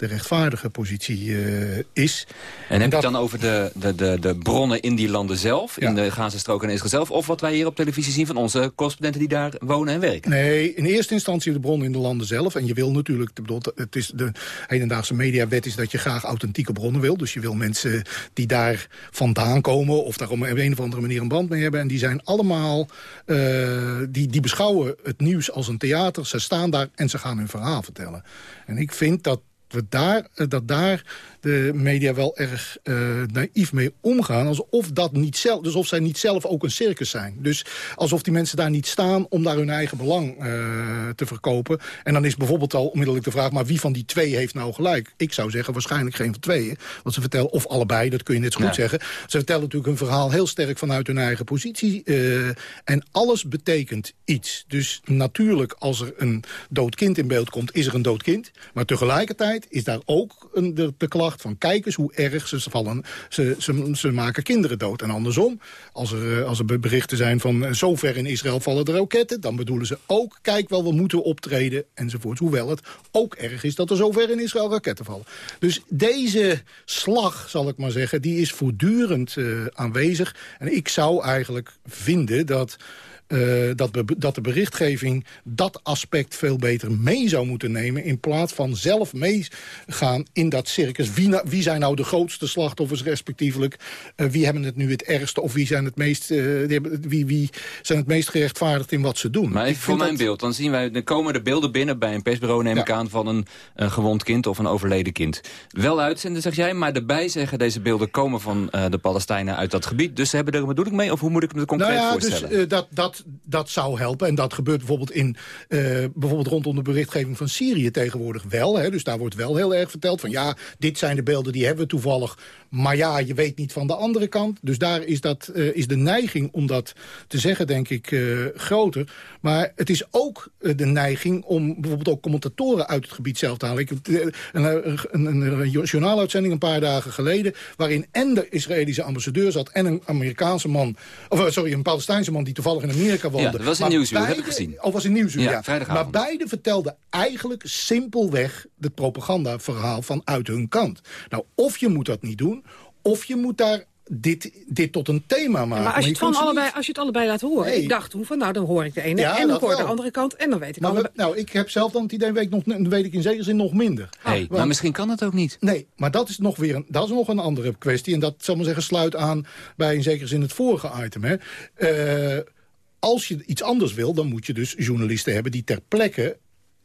de rechtvaardige positie eh, is. En heb dat- je het dan over de, de, de, de bronnen in die landen zelf... in de Gazastrook en Israël zelf... of wat wij hier op televisie zien van onze correspondenten die daar wonen en werken? Nee, in eerste instantie de bron in de landen zelf. En je wil natuurlijk, bedoel, het is de hedendaagse mediawet is dat je graag authentieke bronnen wil. Dus je wil mensen die daar vandaan komen of daar op een of andere manier een band mee hebben. En die zijn allemaal, eh, die, die beschouwen het nieuws als een theater. Ze staan daar en ze gaan hun verhaal vertellen. En ik vind dat we daar, eh, dat daar de media wel erg uh, naïef mee omgaan. Alsof, dat niet zelf, dus of zij niet zelf ook een circus zijn. Dus alsof die mensen daar niet staan om daar hun eigen belang uh, te verkopen. En dan is bijvoorbeeld al onmiddellijk de vraag... maar wie van die twee heeft nou gelijk? Ik zou zeggen waarschijnlijk geen van tweeën. Want ze vertellen, of allebei, dat kun je net zo goed ja. zeggen. Ze vertellen natuurlijk een verhaal heel sterk vanuit hun eigen positie. Uh, en alles betekent iets. Dus natuurlijk, als er een dood kind in beeld komt, is er een dood kind. Maar tegelijkertijd is daar ook een, de, klacht van kijk eens hoe erg ze vallen. Ze, ze, ze maken kinderen dood. En andersom, als er, als er berichten zijn van uh, zover in Israël vallen de raketten... dan bedoelen ze ook, kijk wel, we moeten optreden enzovoort. Hoewel het ook erg is dat er zover in Israël raketten vallen. Dus deze slag, zal ik maar zeggen, die is voortdurend uh, aanwezig. En ik zou eigenlijk vinden dat... Uh, dat, dat de berichtgeving dat aspect veel beter mee zou moeten nemen... in plaats van zelf meegaan in dat circus. Wie, na, wie zijn nou de grootste slachtoffers respectievelijk? Uh, wie hebben het nu het ergste? Of wie zijn het meest, uh, wie, wie zijn het meest gerechtvaardigd in wat ze doen? Maar even voor mijn dat... beeld. Dan zien wij, er komen de beelden binnen bij een persbureau... neem ja. ik aan, van een, een gewond kind of een overleden kind. Wel uitzenden, zeg jij, maar erbij zeggen... deze beelden komen van de Palestijnen uit dat gebied. Dus ze hebben er een bedoeling mee? Of hoe moet ik me het concreet nou ja, voorstellen? Dus, dat, dat dat zou helpen. En dat gebeurt bijvoorbeeld, in, uh, bijvoorbeeld rondom de berichtgeving van Syrië tegenwoordig wel. Hè. Dus daar wordt wel heel erg verteld van ja, dit zijn de beelden die hebben we toevallig. Maar ja, je weet niet van de andere kant. Dus daar is, dat, uh, is de neiging om dat te zeggen, denk ik, uh, groter. Maar het is ook de neiging om bijvoorbeeld ook commentatoren uit het gebied zelf te halen. Ik heb een, een, een, een journaaluitzending een paar dagen geleden... waarin en de Israëlische ambassadeur zat en een Amerikaanse man... of sorry, een Palestijnse man die toevallig in Amerika woonde. Ja, dat was in Nieuwsuur, heb ik gezien. Of was in Nieuwsuur, ja. ja. Maar beide vertelden eigenlijk simpelweg het propagandaverhaal vanuit hun kant. Nou, of je moet dat niet doen, of je moet daar dit, dit tot een thema maken. Maar als je, het van allebei, niet... als je het allebei laat horen. Nee. Ik dacht toen van, nou dan hoor ik de ene ja, en dan hoor ik de andere kant en dan weet ik maar allebei. We, nou, ik heb zelf dan het idee, weet ik, nog, weet ik in zekere zin nog minder. Hey, Want, maar misschien kan het ook niet. Nee, maar dat is nog weer een, dat is nog een andere kwestie. En dat, zal maar zeggen, sluit aan bij in zekere zin het vorige item. Hè. Uh, als je iets anders wil, dan moet je dus journalisten hebben... die ter plekke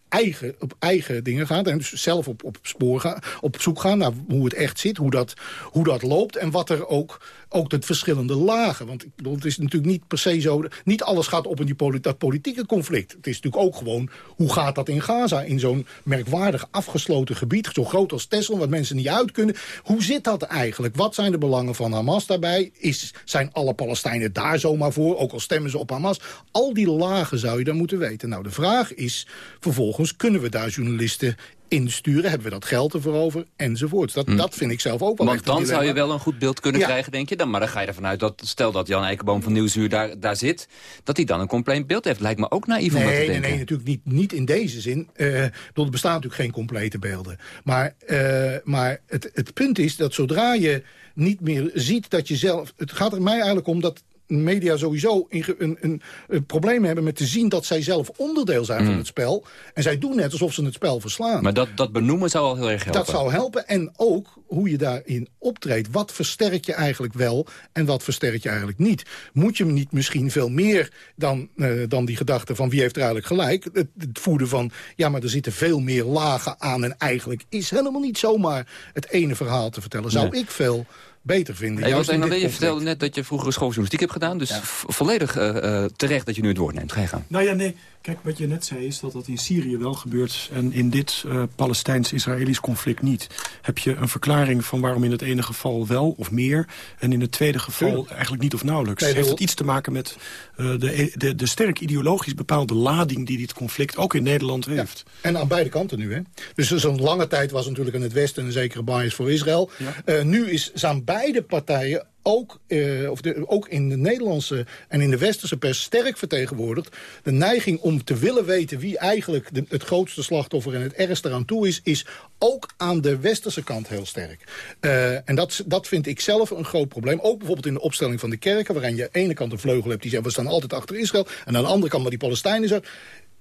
eigen, op eigen dingen gaan. En dus zelf op, op, spoor gaan, op zoek gaan naar hoe het echt zit, hoe dat, hoe dat loopt... en wat er ook, ook de verschillende lagen. Want het is natuurlijk niet per se zo... niet alles gaat op in die dat politieke conflict. Het is natuurlijk ook gewoon, hoe gaat dat in Gaza... in zo'n merkwaardig afgesloten gebied, zo groot als Texel... wat mensen niet uit kunnen. Hoe zit dat eigenlijk? Wat zijn de belangen van Hamas daarbij? Is, zijn alle Palestijnen daar zomaar voor, ook al stemmen ze op Hamas? Al die lagen zou je dan moeten weten. Nou, de vraag is vervolgens kunnen we daar journalisten insturen? Hebben we dat geld ervoor over? Enzovoorts. Dat, hm. dat vind ik zelf ook wel Want dan zou je wel een goed beeld kunnen ja. krijgen, denk je? Dan, maar dan ga je ervan uit dat, stel dat Jan Eikenboom van Nieuwsuur daar, daar zit... dat hij dan een compleet beeld heeft. Lijkt me ook naïef nee, om dat te nee, denken. Nee, natuurlijk niet, niet in deze zin. Uh, er bestaan natuurlijk geen complete beelden. Maar, uh, maar het, het punt is dat zodra je niet meer ziet dat je zelf... Het gaat er mij eigenlijk om dat media sowieso een, een, een, een, probleem hebben met te zien dat zij zelf onderdeel zijn mm. van het spel. En zij doen net alsof ze het spel verslaan. Maar dat, dat benoemen zou al heel erg helpen. Dat zou helpen. En ook hoe je daarin optreedt. Wat versterk je eigenlijk wel en wat versterk je eigenlijk niet? Moet je hem niet misschien veel meer dan, uh, dan die gedachte van wie heeft er eigenlijk gelijk? Het, het voeden van, ja, maar er zitten veel meer lagen aan... en eigenlijk is helemaal niet zomaar het ene verhaal te vertellen. Zou nee. ik veel beter vinden. Hey, je, je vertelde net dat je vroeger schooljournalistiek hebt gedaan. Dus ja. volledig uh, uh, terecht dat je nu het woord neemt. Ga je gaan. Nou ja, nee. Kijk, wat je net zei is dat dat in Syrië wel gebeurt... en in dit uh, Palestijns-Israëlisch conflict niet. Heb je een verklaring van waarom in het ene geval wel of meer... en in het tweede geval eigenlijk niet of nauwelijks. Heeft het iets te maken met uh, de, de, de sterk ideologisch bepaalde lading... die dit conflict ook in Nederland heeft? Ja. En aan beide kanten nu, hè? Dus zo'n lange tijd was natuurlijk in het Westen... een zekere bias voor Israël. Ja. Uh, nu is, zijn beide partijen ook, uh, of de, ook in de Nederlandse en in de westerse pers sterk vertegenwoordigd. De neiging om te willen weten wie eigenlijk de, het grootste slachtoffer en het ergste eraan toe is... is ook aan de westerse kant heel sterk. Uh, en dat, dat vind ik zelf een groot probleem. Ook bijvoorbeeld in de opstelling van de kerken... waarin je aan de ene kant een vleugel hebt die zegt... we staan altijd achter Israël... en aan de andere kant maar die Palestijnen zijn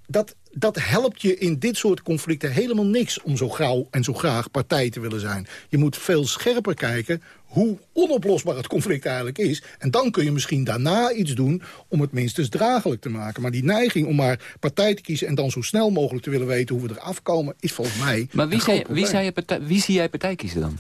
dat, dat helpt je in dit soort conflicten helemaal niks... om zo gauw en zo graag partij te willen zijn. Je moet veel scherper kijken hoe onoplosbaar het conflict eigenlijk is. En dan kun je misschien daarna iets doen om het minstens draaglijk te maken. Maar die neiging om maar partij te kiezen... en dan zo snel mogelijk te willen weten hoe we eraf komen... is volgens mij Maar wie, zei, wie, zei je partij, wie zie jij partij kiezen dan?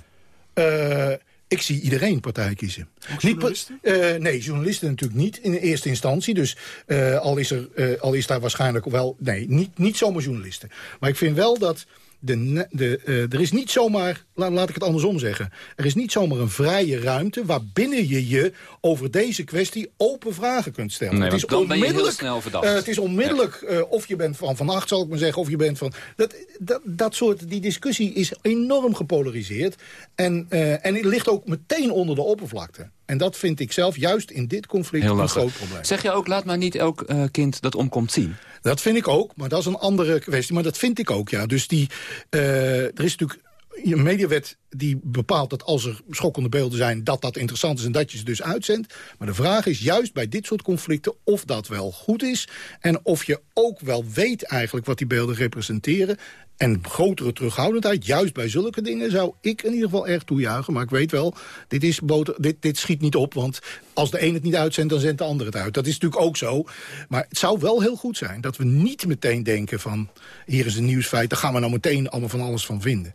Eh, ik zie iedereen partij kiezen. Niet pa- eh, nee, journalisten natuurlijk niet in eerste instantie. Dus eh, al, is er, eh, al is daar waarschijnlijk wel... Nee, niet, niet zomaar journalisten. Maar ik vind wel dat... De, de, eh, er is niet zomaar, la- laat ik het andersom zeggen... er is niet zomaar een vrije ruimte... waarbinnen je je over deze kwestie open vragen kunt stellen. Nee, het is onmiddellijk, snel verdacht. eh, het is onmiddellijk, eh, of je bent van Van Acht, zal ik maar zeggen... of je bent van... Dat, dat, dat soort, die discussie is enorm gepolariseerd. En, en het ligt ook meteen onder de oppervlakte. En dat vind ik zelf juist in dit conflict Heel een groot probleem. Zeg je ook, laat maar niet elk eh, kind dat omkomt zien? Dat vind ik ook, maar dat is een andere kwestie. Maar dat vind ik ook, ja. Dus die, eh, er is natuurlijk een mediawet die bepaalt dat als er schokkende beelden zijn... dat dat interessant is en dat je ze dus uitzendt. Maar de vraag is juist bij dit soort conflicten of dat wel goed is... en of je ook wel weet eigenlijk wat die beelden representeren... En grotere terughoudendheid, juist bij zulke dingen... zou ik in ieder geval erg toejuichen. Maar ik weet wel, dit, is boter, dit, dit schiet niet op. Want als de een het niet uitzendt, dan zendt de ander het uit. Dat is natuurlijk ook zo. Maar het zou wel heel goed zijn dat we niet meteen denken van... hier is een nieuwsfeit, daar gaan we nou meteen allemaal van alles van vinden.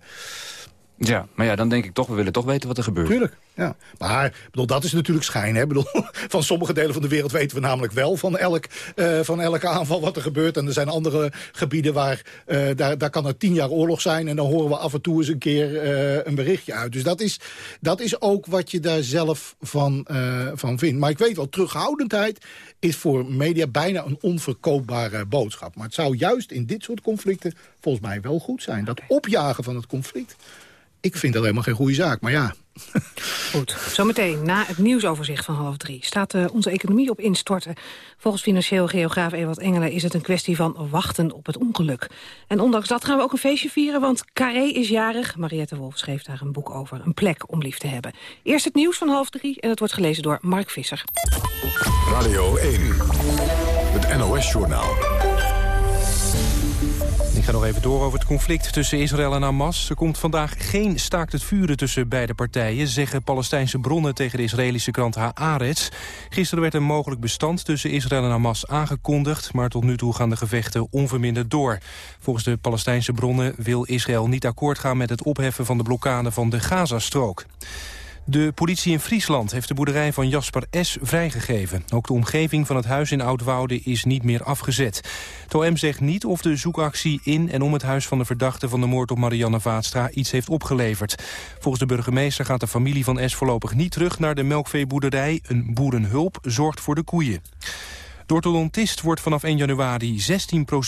Ja, maar ja, dan denk ik toch, we willen toch weten wat er gebeurt. Tuurlijk, ja. Maar ik bedoel, dat is natuurlijk schijn. Hè? Ik Bedoel, van sommige delen van de wereld weten we namelijk wel... van, elk, eh, van elke aanval wat er gebeurt. En er zijn andere gebieden waar... eh, daar, daar kan er tien jaar oorlog zijn... en dan horen we af en toe eens een keer eh, een berichtje uit. Dus dat is, dat is ook wat je daar zelf van, eh, van vindt. Maar ik weet wel, terughoudendheid is voor media bijna een onverkoopbare boodschap. Maar het zou juist in dit soort conflicten volgens mij wel goed zijn. Dat opjagen van het conflict... Ik vind dat helemaal geen goede zaak, maar ja, Goed, zometeen na het nieuwsoverzicht van half drie... staat eh, onze economie op instorten. Volgens financieel geograaf Ewald Engelen is het een kwestie van wachten op het ongeluk. En ondanks dat gaan we ook een feestje vieren, want Carré is jarig. Mariette Wolf schreef daar een boek over, een plek om lief te hebben. Eerst het nieuws van half drie en het wordt gelezen door Mark Visser. Radio 1, het NOS-journaal. Ik ga nog even door over het conflict tussen Israël en Hamas. Er komt vandaag geen staakt het vuren tussen beide partijen... zeggen Palestijnse bronnen tegen de Israëlische krant Haaretz. Gisteren werd een mogelijk bestand tussen Israël en Hamas aangekondigd... maar tot nu toe gaan de gevechten onverminderd door. Volgens de Palestijnse bronnen wil Israël niet akkoord gaan... met het opheffen van de blokkade van de Gazastrook. De politie in Friesland heeft de boerderij van Jasper S. vrijgegeven. Ook de omgeving van het huis in Oudwoude is niet meer afgezet. OM zegt niet of de zoekactie in en om het huis van de verdachte van de moord op Marianne Vaatstra iets heeft opgeleverd. Volgens de burgemeester gaat de familie van S. voorlopig niet terug naar de melkveeboerderij. Een boerenhulp zorgt voor de koeien. Orthodontist wordt vanaf 1 januari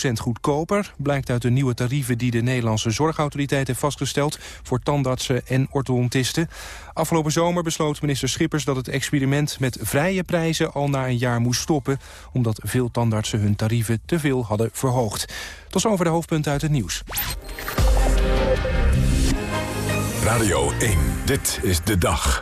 16% goedkoper. Blijkt uit de nieuwe tarieven die de Nederlandse Zorgautoriteit heeft vastgesteld... voor tandartsen en orthodontisten. Afgelopen zomer besloot minister Schippers dat het experiment met vrije prijzen al na een jaar moest stoppen... omdat veel tandartsen hun tarieven te veel hadden verhoogd. Tot zover de hoofdpunten uit het nieuws. Radio 1, dit is de dag.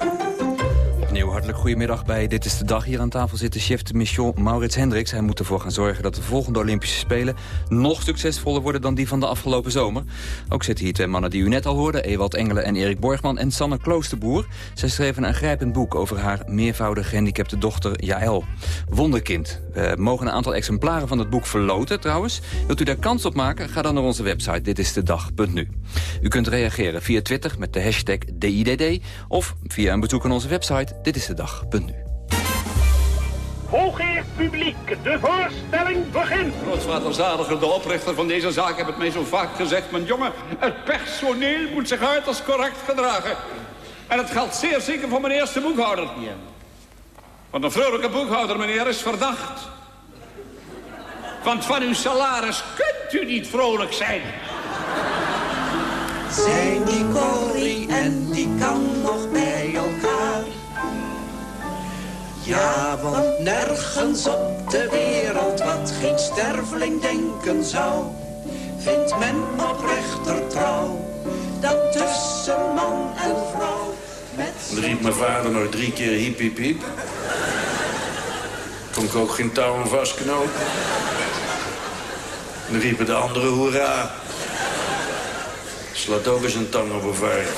Hartelijk goedemiddag bij Dit is de Dag. Hier aan tafel zit de chef de mission Maurits Hendricks. Hij moet ervoor gaan zorgen dat de volgende Olympische Spelen... nog succesvoller worden dan die van de afgelopen zomer. Ook zitten hier twee mannen die u net al hoorde. Ewald Engelen en Erik Borgman en Sanne Kloosterboer. Zij schreven een aangrijpend boek over haar meervoudig gehandicapte dochter Jaël. Wonderkind. We mogen een aantal exemplaren van het boek verloten trouwens. Wilt u daar kans op maken? Ga dan naar onze website ditistedag.nu. U kunt reageren via Twitter met de hashtag DIDD... of via een bezoek aan onze website ditistedag.nu. Hoogheer publiek, de voorstelling begint. Grootvader Zadiger, de oprichter van deze zaak, heeft het mij zo vaak gezegd. Mijn jongen, het personeel moet zich uiterst correct gedragen. En het geldt zeer zeker voor mijn eerste boekhouder. Want een vrolijke boekhouder, meneer, is verdacht. Want van uw salaris kunt u niet vrolijk zijn. Zijn die Corrie en die kan nog bij elkaar. Ja, want nergens op de wereld wat geen sterveling denken zou, vindt men oprechter trouw dan tussen man en vrouw. Dan riep mijn vader nog drie keer hiep hiep hiep. Kon ik ook geen touwen vastknopen. Dan riepen de anderen hoera. Slaat ook eens een tang op een vark.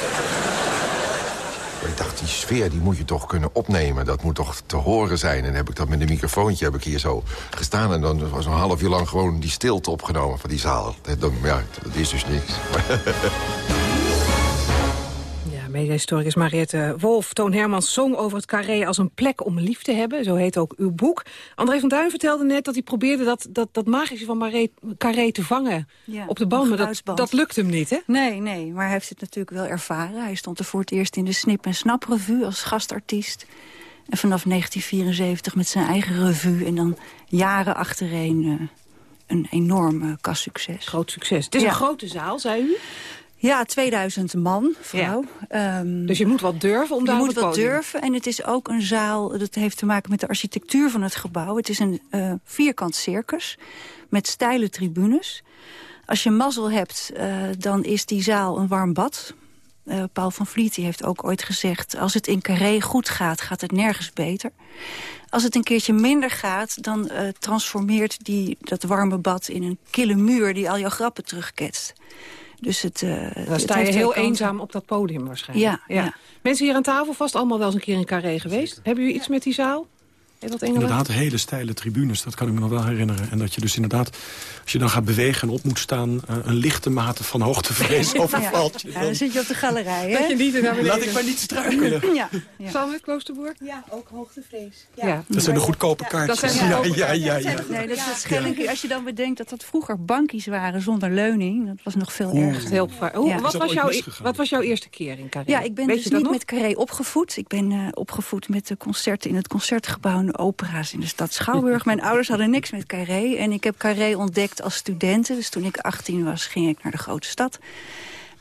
Ik dacht, die sfeer die moet je toch kunnen opnemen. Dat moet toch te horen zijn. En heb ik dat met een microfoontje heb ik hier zo gestaan. En dan was een half uur lang gewoon die stilte opgenomen van die zaal. Ja, dat is dus niks. mediahistoricus Mariette Wolf. Toon Hermans zong over het carré als een plek om lief te hebben. Zo heet ook uw boek. André van Duin vertelde net dat hij probeerde dat, dat, dat magische van carré te vangen op de band. Maar dat, dat lukt hem niet, hè? Nee, nee, maar hij heeft het natuurlijk wel ervaren. Hij stond er voor het eerst in de Snip en Snap revue als gastartiest. En vanaf 1974 met zijn eigen revue. En dan jaren achtereen uh, een enorm kassucces. Groot succes. Het is een grote zaal, zei u? Ja, 2000 man, vrouw. Ehm, dus je moet wat durven om daar te Je moet wat durven en het is ook een zaal... dat heeft te maken met de architectuur van het gebouw. Het is een uh, vierkant circus met steile tribunes. Als je mazzel hebt, uh, dan is die zaal een warm bad. Uh, Paul van Vliet heeft ook ooit gezegd... als het in Carré goed gaat, gaat het nergens beter. Als het een keertje minder gaat, dan transformeert die, dat warme bad... in een kille muur die al jouw grappen terugketst. Dus het, uh, Dan sta je heel eenzaam op dat podium waarschijnlijk. Ja, ja. Mensen hier aan tafel vast allemaal wel eens een keer in Carré geweest. Hebben jullie iets met die zaal? Inderdaad, hele steile tribunes, dat kan ik me nog wel herinneren. En dat je dus inderdaad, als je dan gaat bewegen en op moet staan... Uh, een lichte mate van hoogtevrees overvalt je. Ja, dan zit je op de galerij, hè? Dat je niet naar Laat ik maar niet struikelen. Ja. ja. Samen met Kloosterboer? Ja, ook hoogtevrees. Ja. ja. Dat zijn de goedkope kaartjes. Dat zijn ja, ja, ja, ja, Nee, dat is Schelling, als je dan bedenkt dat dat vroeger bankies waren zonder leuning... dat was nog veel erger. Heel Hoe, wat, was jouw, wat was jouw eerste keer in Carré? Ja, ik ben dus niet met Carré opgevoed. Ik ben uh, opgevoed met de concerten in het Concertgebouw opera's in de stad Schouwburg. Mijn ouders hadden niks met Carré. En ik heb Carré ontdekt als studenten. Dus toen ik 18 was, ging ik naar de grote stad.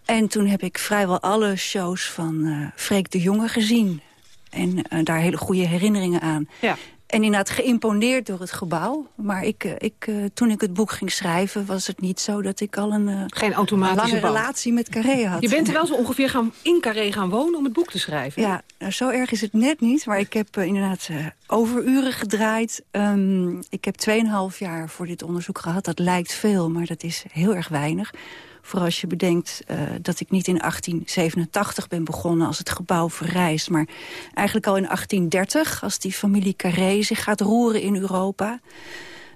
En toen heb ik vrijwel alle shows van uh, Freek de Jonge gezien. En uh, daar hele goede herinneringen aan. Ja. En inderdaad geïmponeerd door het gebouw. Maar ik, uh, ik, uh, toen ik het boek ging schrijven, was het niet zo dat ik al een, uh, Geen automatische lange relatie met Carré had. Je bent er wel zo ongeveer gaan, in Carré gaan wonen om het boek te schrijven. Ja, nou, zo erg is het net niet. Maar ik heb inderdaad overuren gedraaid. Um, ik heb 2,5 jaar voor dit onderzoek gehad. Dat lijkt veel, maar dat is heel erg weinig. Vooral als je bedenkt uh, dat ik niet in 1887 ben begonnen als het gebouw verrijst. Maar eigenlijk al in 1830 als die familie Carré zich gaat roeren in Europa.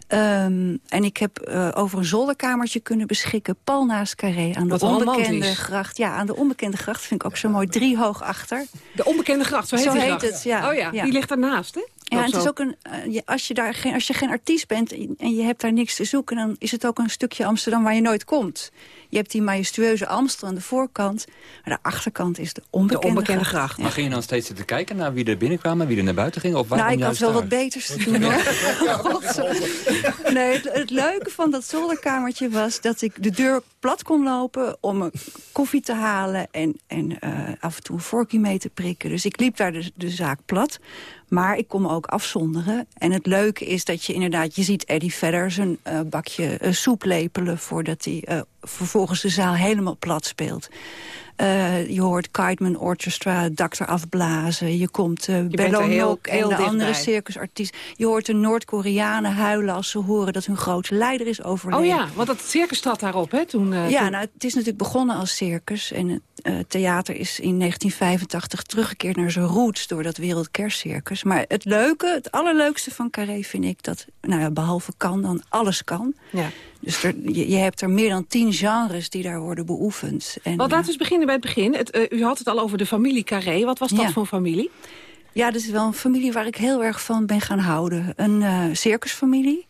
Um, en ik heb uh, over een zolderkamertje kunnen beschikken... pal naast Carré, aan de onbekende romantisch. gracht. Ja, aan de onbekende gracht vind ik ook zo mooi. Drie hoog achter. De onbekende gracht, zo heet, Zo heet gracht. het, ja. Oh ja, Ja. die ligt daarnaast, hè? Ja, en het is ook een, je- als, je daar geen, als je geen artiest bent en je hebt daar niks te zoeken... dan is het ook een stukje Amsterdam waar je nooit komt. Je hebt die majestueuze Amstel aan de voorkant. Maar de achterkant is de onbekende, gracht. Maar ging je dan steeds zitten kijken naar wie er binnenkwamen, wie er naar buiten ging? Of Nou, ik had wel daar? wat beters te doen, hoor. nee, het, het leuke van dat zolderkamertje was dat ik de deur plat kon lopen... om een koffie te halen en, en eh, af en toe een vorkje mee te prikken. Dus ik liep daar de, de zaak plat. Maar ik kon me ook afzonderen. En het leuke is dat je inderdaad... je ziet Eddie verder zijn eh, bakje eh, soep lepelen... voordat hij vervolgens de zaal helemaal plat speelt. Eh, je hoort Kiteman Orchestra, het dak eraf blazen. Je komt uh, bent Bello Nok en de andere circusartiest. Je hoort de Noord-Koreanen huilen als ze horen dat hun grote leider is overleden. Oh ja, want dat circus trad daarop, hè? Toen, eh, Ja, toen- nou, het is natuurlijk begonnen als circus. En het eh, theater is in 1985 teruggekeerd naar zijn roots... door dat Wereldkerstcircus. Maar het leuke, het allerleukste van Carré vind ik... dat, nou ja, behalve kan, dan alles kan. Ja. Dus er, je, je hebt er meer dan tien genres die daar worden beoefend. En, Want laten we eens beginnen bij het begin. Het, eh, u had het al over de familie Carré. Wat was dat Ja. voor familie? Ja, dat is wel een familie waar ik heel erg van ben gaan houden. Een eh, circusfamilie.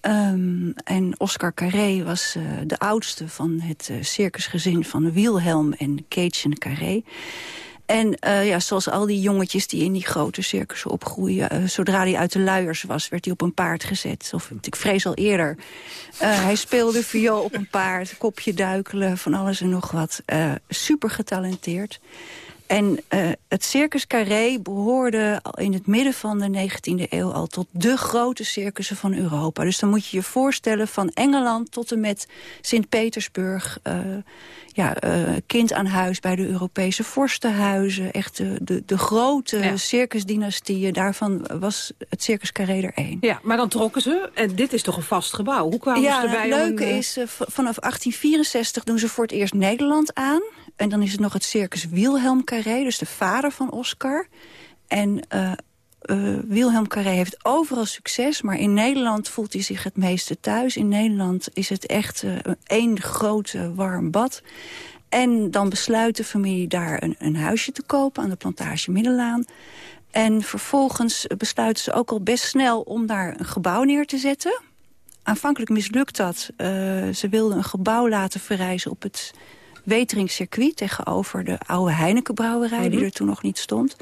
Ehm, en Oscar Carré was eh, de oudste van het circusgezin van Wilhelm en Keetje Carré. En eh, ja, zoals al die jongetjes die in die grote circussen opgroeien... eh, zodra hij uit de luiers was, werd hij op een paard gezet. Of ik vrees al eerder. Eh, hij speelde viool op een paard, kopje duikelen, van alles en nog wat. Super getalenteerd. En uh, het Circus Carré behoorde in het midden van de 19e eeuw al tot de grote circussen van Europa. Dus dan moet je je voorstellen van Engeland tot en met Sint-Petersburg. Uh, ja, uh, kind aan huis bij de Europese vorstenhuizen. Echt de, de, de grote ja. circusdynastieën. Daarvan was het Circus Carré er één. Ja, maar dan trokken ze. En dit is toch een vast gebouw? Hoe kwamen ja, ze erbij? het leuke is, vanaf 1864 doen ze voor het eerst Nederland aan. En dan is het nog het Circus Wilhelm Carré, dus de vader van Oscar. En uh, uh, Wilhelm Carré heeft overal succes, maar in Nederland voelt hij zich het meeste thuis. In Nederland is het echt uh, één grote warm bad. En dan besluit de familie daar een, een huisje te kopen aan de plantage Middelaan. En vervolgens besluiten ze ook al best snel om daar een gebouw neer te zetten. Aanvankelijk mislukt dat. Ze wilden een gebouw laten verrijzen op het Weteringscircuit... tegenover de oude Heinekenbrouwerij, mm -hmm. die er toen nog niet stond.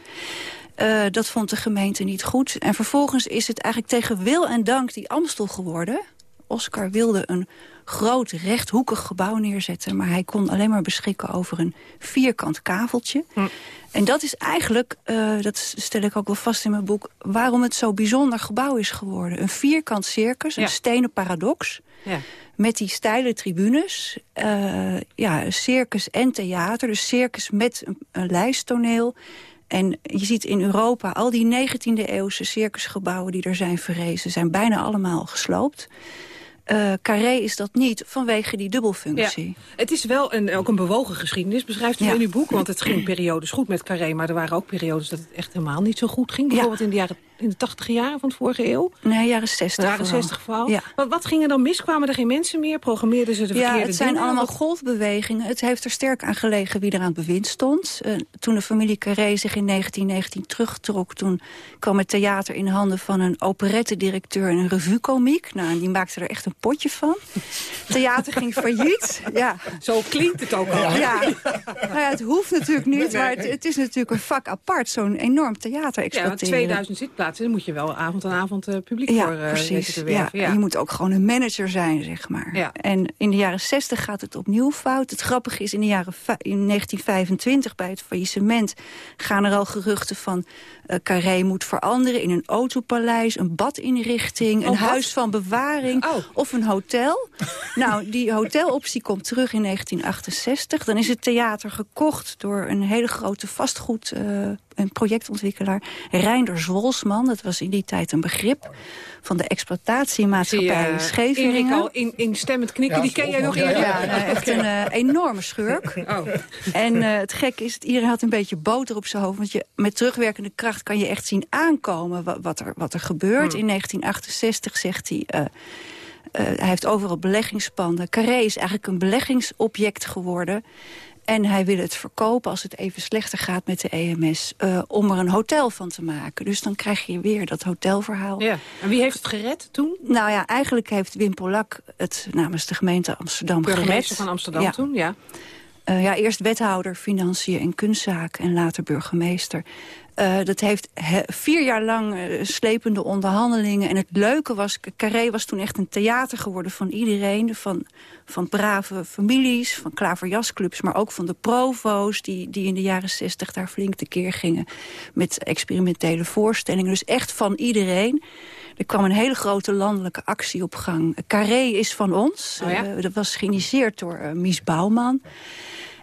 Uh, dat vond de gemeente niet goed. En vervolgens is het eigenlijk tegen wil en dank die Amstel geworden. Oscar wilde een groot rechthoekig gebouw neerzetten... maar hij kon alleen maar beschikken over een vierkant kaveltje. Mm. En dat is eigenlijk, uh, dat stel ik ook wel vast in mijn boek... waarom het zo'n bijzonder gebouw is geworden. Een vierkant circus, een stenen paradox... Ja. Met die steile tribunes, uh, ja, circus en theater. Dus circus met een, een lijsttoneel. En je ziet in Europa al die 19e eeuwse circusgebouwen die er zijn verrezen... zijn bijna allemaal gesloopt. Uh, Carré is dat niet, vanwege die dubbelfunctie. Ja. Het is wel een, ook een bewogen geschiedenis, beschrijft u ja. in uw boek. Want het ging periodes goed met Carré, maar er waren ook periodes dat het echt helemaal niet zo goed ging. Bijvoorbeeld ja. in de jaren in de tachtige jaren van de vorige eeuw? Nee, jaren 60 Jaren 60 vooral. Ja. Wat, wat ging er dan mis? Kwamen er geen mensen meer? Programmeerden ze de verkeerde Ja, het zijn dingen? allemaal golfbewegingen. Het heeft er sterk aan gelegen wie er aan het bewind stond. Uh, toen de familie Carré zich in 1919 terugtrok... toen kwam het theater in handen van een operette-directeur en een revue-komiek. Nou, die maakte er echt een potje van. theater ging failliet. Ja. Zo klinkt het ook al. Ja, ja. Nou ja het hoeft natuurlijk niet, maar het, het is natuurlijk een vak apart. Zo'n enorm theater exploiteren. Ja, 2000 zitplaatsen, dan moet je wel avond aan avond uh, publiek ja, voor uh, precies. te werven. Ja. Ja. Je moet ook gewoon een manager zijn, zeg maar. Ja. En in de jaren 60 gaat het opnieuw fout. Het grappige is, in de jaren in 1925 bij het faillissement... gaan er al geruchten van uh, Carré moet veranderen in een autopaleis... een badinrichting, Oh, een wat? huis van bewaring Oh. of een hotel. nou, die hoteloptie komt terug in 1968. Dan is het theater gekocht door een hele grote vastgoed... Uh, een projectontwikkelaar, Reinder Zwolsman. Dat was in die tijd een begrip van de exploitatiemaatschappij Zie, uh, Scheveningen. Erik al in, instemmend knikken, Ja, die ken jij nog ja, eerder? ja, nou, echt een uh, enorme schurk. Oh. En uh, het gekke is, iedereen had een beetje boter op zijn hoofd. Want je, met terugwerkende kracht kan je echt zien aankomen wat, wat, er, wat er gebeurt. Hmm. In 1968 zegt hij... Uh, hij heeft overal beleggingspanden. Carré is eigenlijk een beleggingsobject geworden. En hij wil het verkopen als het even slechter gaat met de EMS... Uh, om er een hotel van te maken. Dus dan krijg je weer dat hotelverhaal. Ja. En wie heeft het gered toen? Nou ja, eigenlijk heeft Wim Polak het namens de gemeente Amsterdam gered. Burgemeester van Amsterdam ja. toen, ja. Uh, ja, eerst wethouder Financiën en Kunstzaken en later burgemeester. Uh, dat heeft vier jaar lang uh, slepende onderhandelingen. En het leuke was, Carré was toen echt een theater geworden van iedereen. Van, van brave families, van klaverjasclubs, maar ook van de provo's... Die, die in de jaren zestig daar flink tekeer gingen met experimentele voorstellingen. Dus echt van iedereen. Er kwam een hele grote landelijke actie op gang. Carré is van ons. Oh ja? uh, dat was geïnitieerd door Mies Bouwman.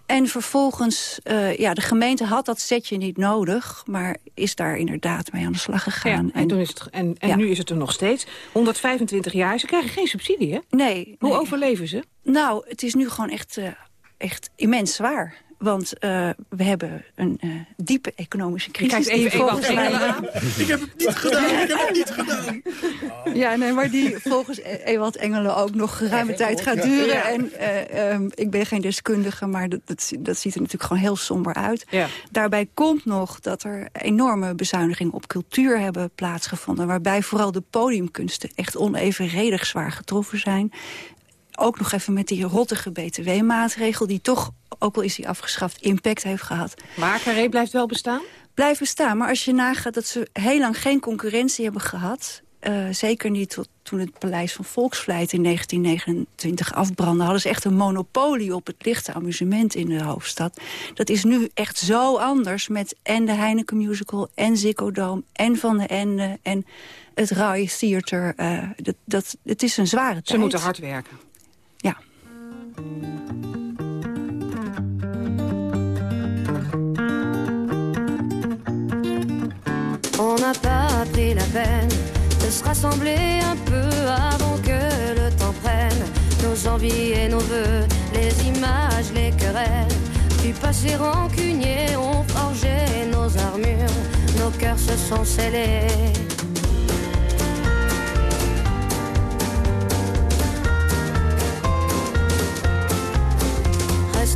En vervolgens, uh, ja, de gemeente had dat setje niet nodig... maar is daar inderdaad mee aan de slag gegaan. Ja, en, en, is het, en, en ja. nu is het er nog steeds. 125 jaar, ze krijgen geen subsidie, hè? Nee. Hoe nee. overleven ze? Nou, het is nu gewoon echt, uh, echt immens zwaar. Want uh, we hebben een uh, diepe economische crisis. Kijk even volgens mij... Ik heb het niet gedaan, ik heb het niet gedaan. Ja, nee, maar die volgens Ewald Engelen ook nog geruime ja, tijd gaat duren. Ja. En uh, um, ik ben geen deskundige, maar dat, dat, dat, ziet er natuurlijk gewoon heel somber uit. Ja. Daarbij komt nog dat er enorme bezuinigingen op cultuur hebben plaatsgevonden. Waarbij vooral de podiumkunsten echt onevenredig zwaar getroffen zijn ook nog even met die rottige btw-maatregel... die toch, ook al is die afgeschaft, impact heeft gehad. Maar Carré blijft wel bestaan? Blijft bestaan, maar als je nagaat dat ze heel lang geen concurrentie hebben gehad... Eh, zeker niet tot, toen het paleis van Volksvlijt in 1929 afbrandde... hadden ze echt een monopolie op het lichte amusement in de hoofdstad. Dat is nu echt zo anders met en de Heineken Musical... en Ziggo Dome en Van de Ende en het Rai Theater. Uh, dat, dat, het is een zware tijd. Ze moeten hard werken. On n'a pas pris la peine de se rassembler un peu avant que le temps prenne nos envies et nos voeux, les images, les querelles. Du passé rancunier ont forgé nos armures, nos cœurs se sont scellés.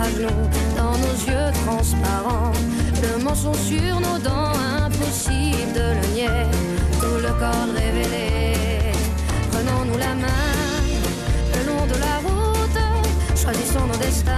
à genoux dans nos yeux transparents. Le mensonge sur nos dents, impossible de le nier, tout le corps révélé. Prenons-nous la main le long de la route, choisissons nos destins,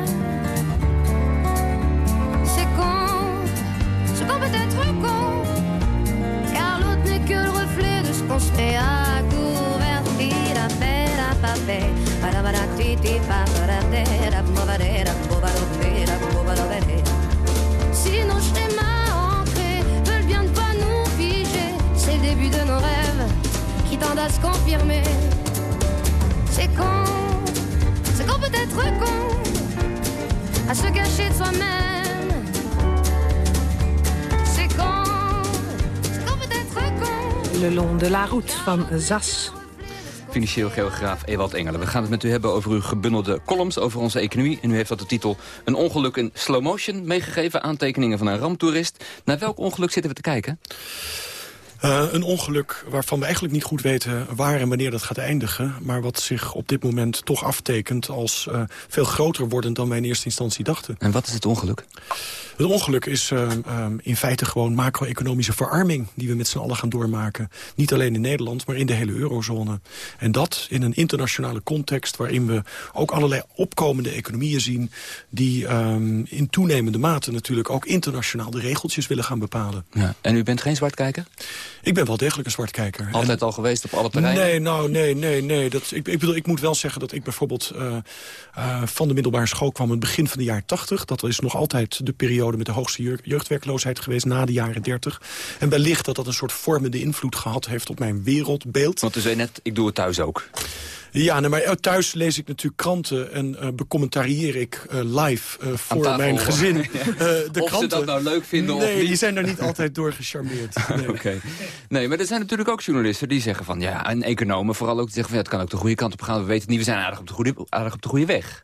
De ce qu'on se fait à couvertir à faire à paper. Si nos schémas ancrés veulent bien ne pas nous figer, c'est le début de nos rêves qui tendent à se confirmer. C'est con, c'est qu'on peut être con à se cacher de soi-même. Le long de la route van Zas. Financieel geograaf Ewald Engelen. We gaan het met u hebben over uw gebundelde columns over onze economie. En u heeft dat de titel Een ongeluk in slow motion meegegeven. Aantekeningen van een ramptoerist. Naar welk ongeluk zitten we te kijken? Uh, een ongeluk waarvan we eigenlijk niet goed weten waar en wanneer dat gaat eindigen. Maar wat zich op dit moment toch aftekent als uh, veel groter wordend dan wij in eerste instantie dachten. En wat is het ongeluk? Het ongeluk is uh, um, in feite gewoon macro-economische verarming... die we met z'n allen gaan doormaken. Niet alleen in Nederland, maar in de hele eurozone. En dat in een internationale context... waarin we ook allerlei opkomende economieën zien... die um, in toenemende mate natuurlijk ook internationaal de regeltjes willen gaan bepalen. Ja. En u bent geen zwartkijker? Ik ben wel degelijk een zwartkijker. Altijd en... al geweest op alle terreinen? Nee, nou, nee, nee, nee. Dat, ik, ik, bedoel, ik moet wel zeggen dat ik bijvoorbeeld uh, uh, van de middelbare school kwam... in het begin van de jaren 80. Dat is nog altijd de periode met de hoogste jeugdwerkloosheid geweest na de jaren 30. En wellicht dat dat een soort vormende invloed gehad heeft op mijn wereldbeeld. Want u zei net, ik doe het thuis ook. Ja, nee, maar thuis lees ik natuurlijk kranten en uh, becommentarieer ik uh, live uh, voor mijn gezin ja. de of kranten. ze dat nou leuk vinden nee, of niet. die zijn er niet altijd door gecharmeerd. Nee. Okay. Nee, maar er zijn natuurlijk ook journalisten die zeggen van... ja, en economen vooral ook, die zeggen van... ja, het kan ook de goede kant op gaan, we weten het niet, we zijn aardig op de goede, aardig op de goede weg.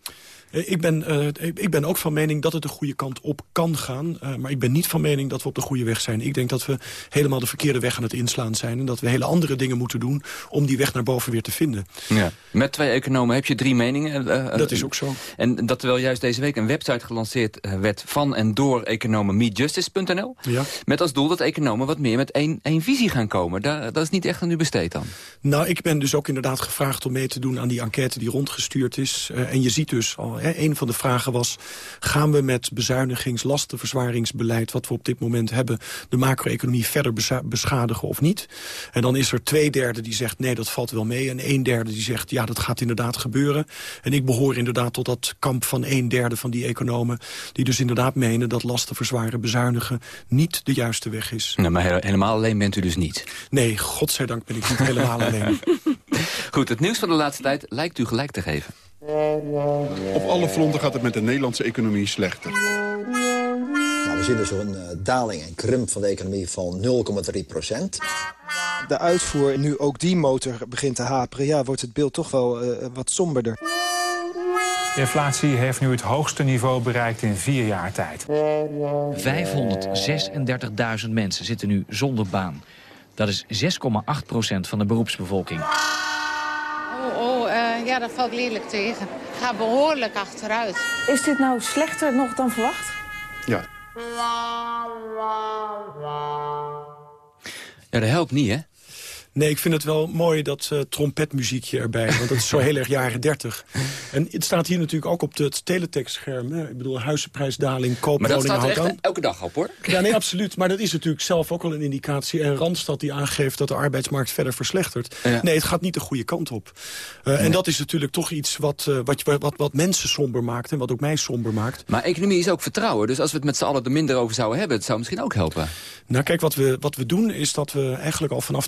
Eh, Ik ben, eh, ik ben ook van mening dat het de goede kant op kan gaan. eh, maar ik ben niet van mening dat we op de goede weg zijn. Ik denk dat we helemaal de verkeerde weg aan het inslaan zijn. En dat we hele andere dingen moeten doen om die weg naar boven weer te vinden. Ja. Met twee economen heb je drie meningen. Dat is ook zo. En dat terwijl juist deze week een website gelanceerd werd... van en door economen meetjustice.nl. Ja. Met als doel dat economen wat meer met één, één visie gaan komen. Daar, dat is niet echt aan u besteed dan. Nou, ik ben dus ook inderdaad gevraagd om mee te doen aan die enquête die rondgestuurd is. En je ziet dus al, hè, een van de vragen was... gaan we met bezuinigings, lastenverzwaringsbeleid... wat we op dit moment hebben, de macro-economie verder beschadigen of niet? En dan is er twee derde die zegt nee, dat valt wel mee. En een derde die zegt ja, dat gaat inderdaad gebeuren. En ik behoor inderdaad tot dat kamp van een derde van die economen... die dus inderdaad menen dat lasten verzwaren, bezuinigen... niet de juiste weg is. Nou, maar he- helemaal alleen bent u dus niet. Nee, godzijdank ben ik niet helemaal alleen. Goed, het nieuws van de laatste tijd lijkt u gelijk te geven. Op alle fronten gaat het met de Nederlandse economie slechter. Nou, we zien dus een eh, daling en krimp van de economie van 0,3 procent. De uitvoer, nu ook die motor begint te haperen... ja, wordt het beeld toch wel eh, wat somberder. De inflatie heeft nu het hoogste niveau bereikt in vier jaar tijd. 536.000 mensen zitten nu zonder baan. Dat is 6,8% van de beroepsbevolking. Ja, dat valt lelijk tegen. Ga behoorlijk achteruit. Is dit nou slechter nog dan verwacht? Ja. Ja, dat helpt niet, hè? Nee, ik vind het wel mooi dat uh, trompetmuziekje erbij. Want dat is zo heel erg jaren 30. En het staat hier natuurlijk ook op het teletextscherm. Hè. Ik bedoel, huizenprijsdaling, Maar dat staat echt elke dag op, hoor. Ja, nee, absoluut. Maar dat is natuurlijk zelf ook wel een indicatie. En Randstad die aangeeft dat de arbeidsmarkt verder verslechtert. Ja. Nee, het gaat niet de goede kant op. Uh, En dat is natuurlijk toch iets wat, uh, wat, je- wat, wat mensen somber maakt. En wat ook mij somber maakt. Maar economie is ook vertrouwen. Dus als we het met z'n allen er minder over zouden hebben... het zou misschien ook helpen. Nou kijk, wat we, wat we doen is dat we eigenlijk al vanaf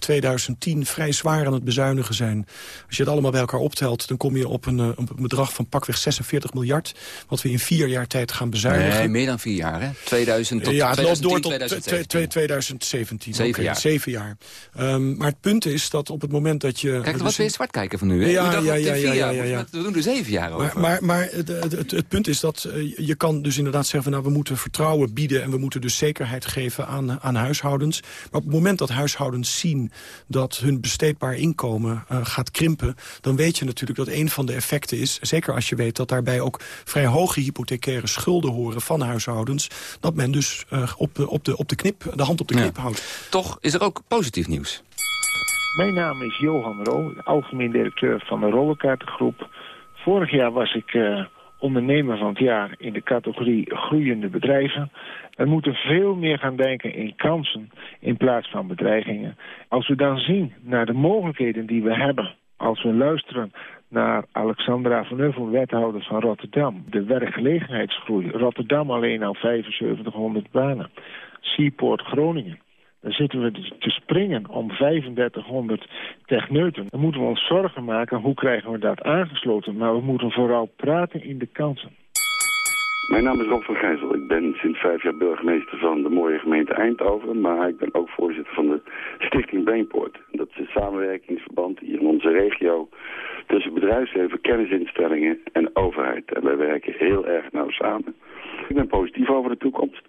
2010 vrij zwaar aan het bezuinigen zijn. Als je het allemaal bij elkaar optelt, dan kom je op een, eh, op een bedrag van pakweg 46 miljard. Wat we in vier jaar tijd gaan bezuinigen. Nee, meer dan vier jaar, hè? 2000 tot ja, het loopt 2010, door tot 2017. twe- twe- 2017. Zeven jaar. Zeven jaar. Ehm, maar het punt is dat op het moment dat je... Kijk, wat weer zwart kijken van nu, hè? Ja, ja, ja, ja, ja, ja, was, We doen er zeven jaar over. Maar, maar, maar het, het, het, het punt is dat eh, je kan dus inderdaad zeggen... Van, nou, we moeten vertrouwen bieden en we moeten dus zekerheid geven aan, aan huishoudens. Maar op het moment dat huishoudens zien dat hun besteedbaar inkomen eh, gaat krimpen... dan weet je natuurlijk dat een van de effecten is... zeker als je weet dat daarbij ook vrij hoge hypothecaire schulden horen van huishoudens... dat men dus eh, op, de, op, de, op de, knip, de hand op de knip houdt. Toch is er ook positief nieuws. Mijn naam is Johan Rol, algemeen directeur van de Rollenkaartengroep. Vorig jaar was ik eh, ondernemer van het jaar in de categorie groeiende bedrijven. We moeten veel meer gaan denken in kansen in plaats van bedreigingen. Als we dan zien naar de mogelijkheden die we hebben, als we luisteren naar Alexandra van Heuvel, wethouder van Rotterdam. De werkgelegenheidsgroei. Rotterdam alleen al 7500 banen. Seaport Groningen. Dan zitten we dus te springen om 3500 techneuten. Dan moeten we ons zorgen maken, hoe krijgen we dat aangesloten? Maar we moeten vooral praten in de kansen. Mijn naam is Rob van Gijzel. Ik ben sinds vijf jaar burgemeester van de mooie gemeente Eindhoven. Maar ik ben ook voorzitter van de stichting Brainport. Dat is een samenwerkingsverband hier in onze regio tussen bedrijfsleven, kennisinstellingen en overheid. En wij werken heel erg nauw samen. Ik ben positief over de toekomst.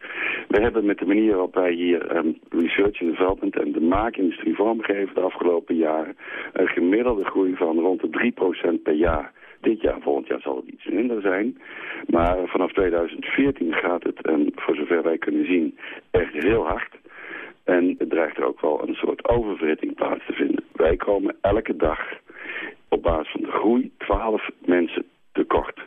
We hebben met de manier waarop wij hier um, research and development en de maakindustrie vormgeven de afgelopen jaren een gemiddelde groei van rond de 3% per jaar. Dit jaar, volgend jaar zal het iets minder zijn. Maar vanaf 2014 gaat het, en voor zover wij kunnen zien, echt heel hard. En het dreigt er ook wel een soort oververhitting plaats te vinden. Wij komen elke dag op basis van de groei 12 mensen tekort.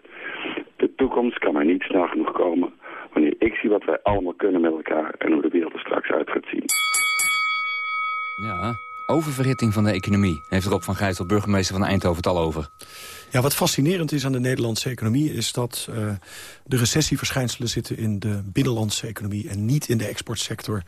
De toekomst kan maar niet snel genoeg komen wanneer ik zie wat wij allemaal kunnen met elkaar en hoe de wereld er straks uit gaat zien. Ja, oververhitting van de economie. Heeft Rob van Gijzel, burgemeester van Eindhoven, het al over. Ja, wat fascinerend is aan de Nederlandse economie... is dat uh, de recessieverschijnselen zitten in de binnenlandse economie... en niet in de exportsector.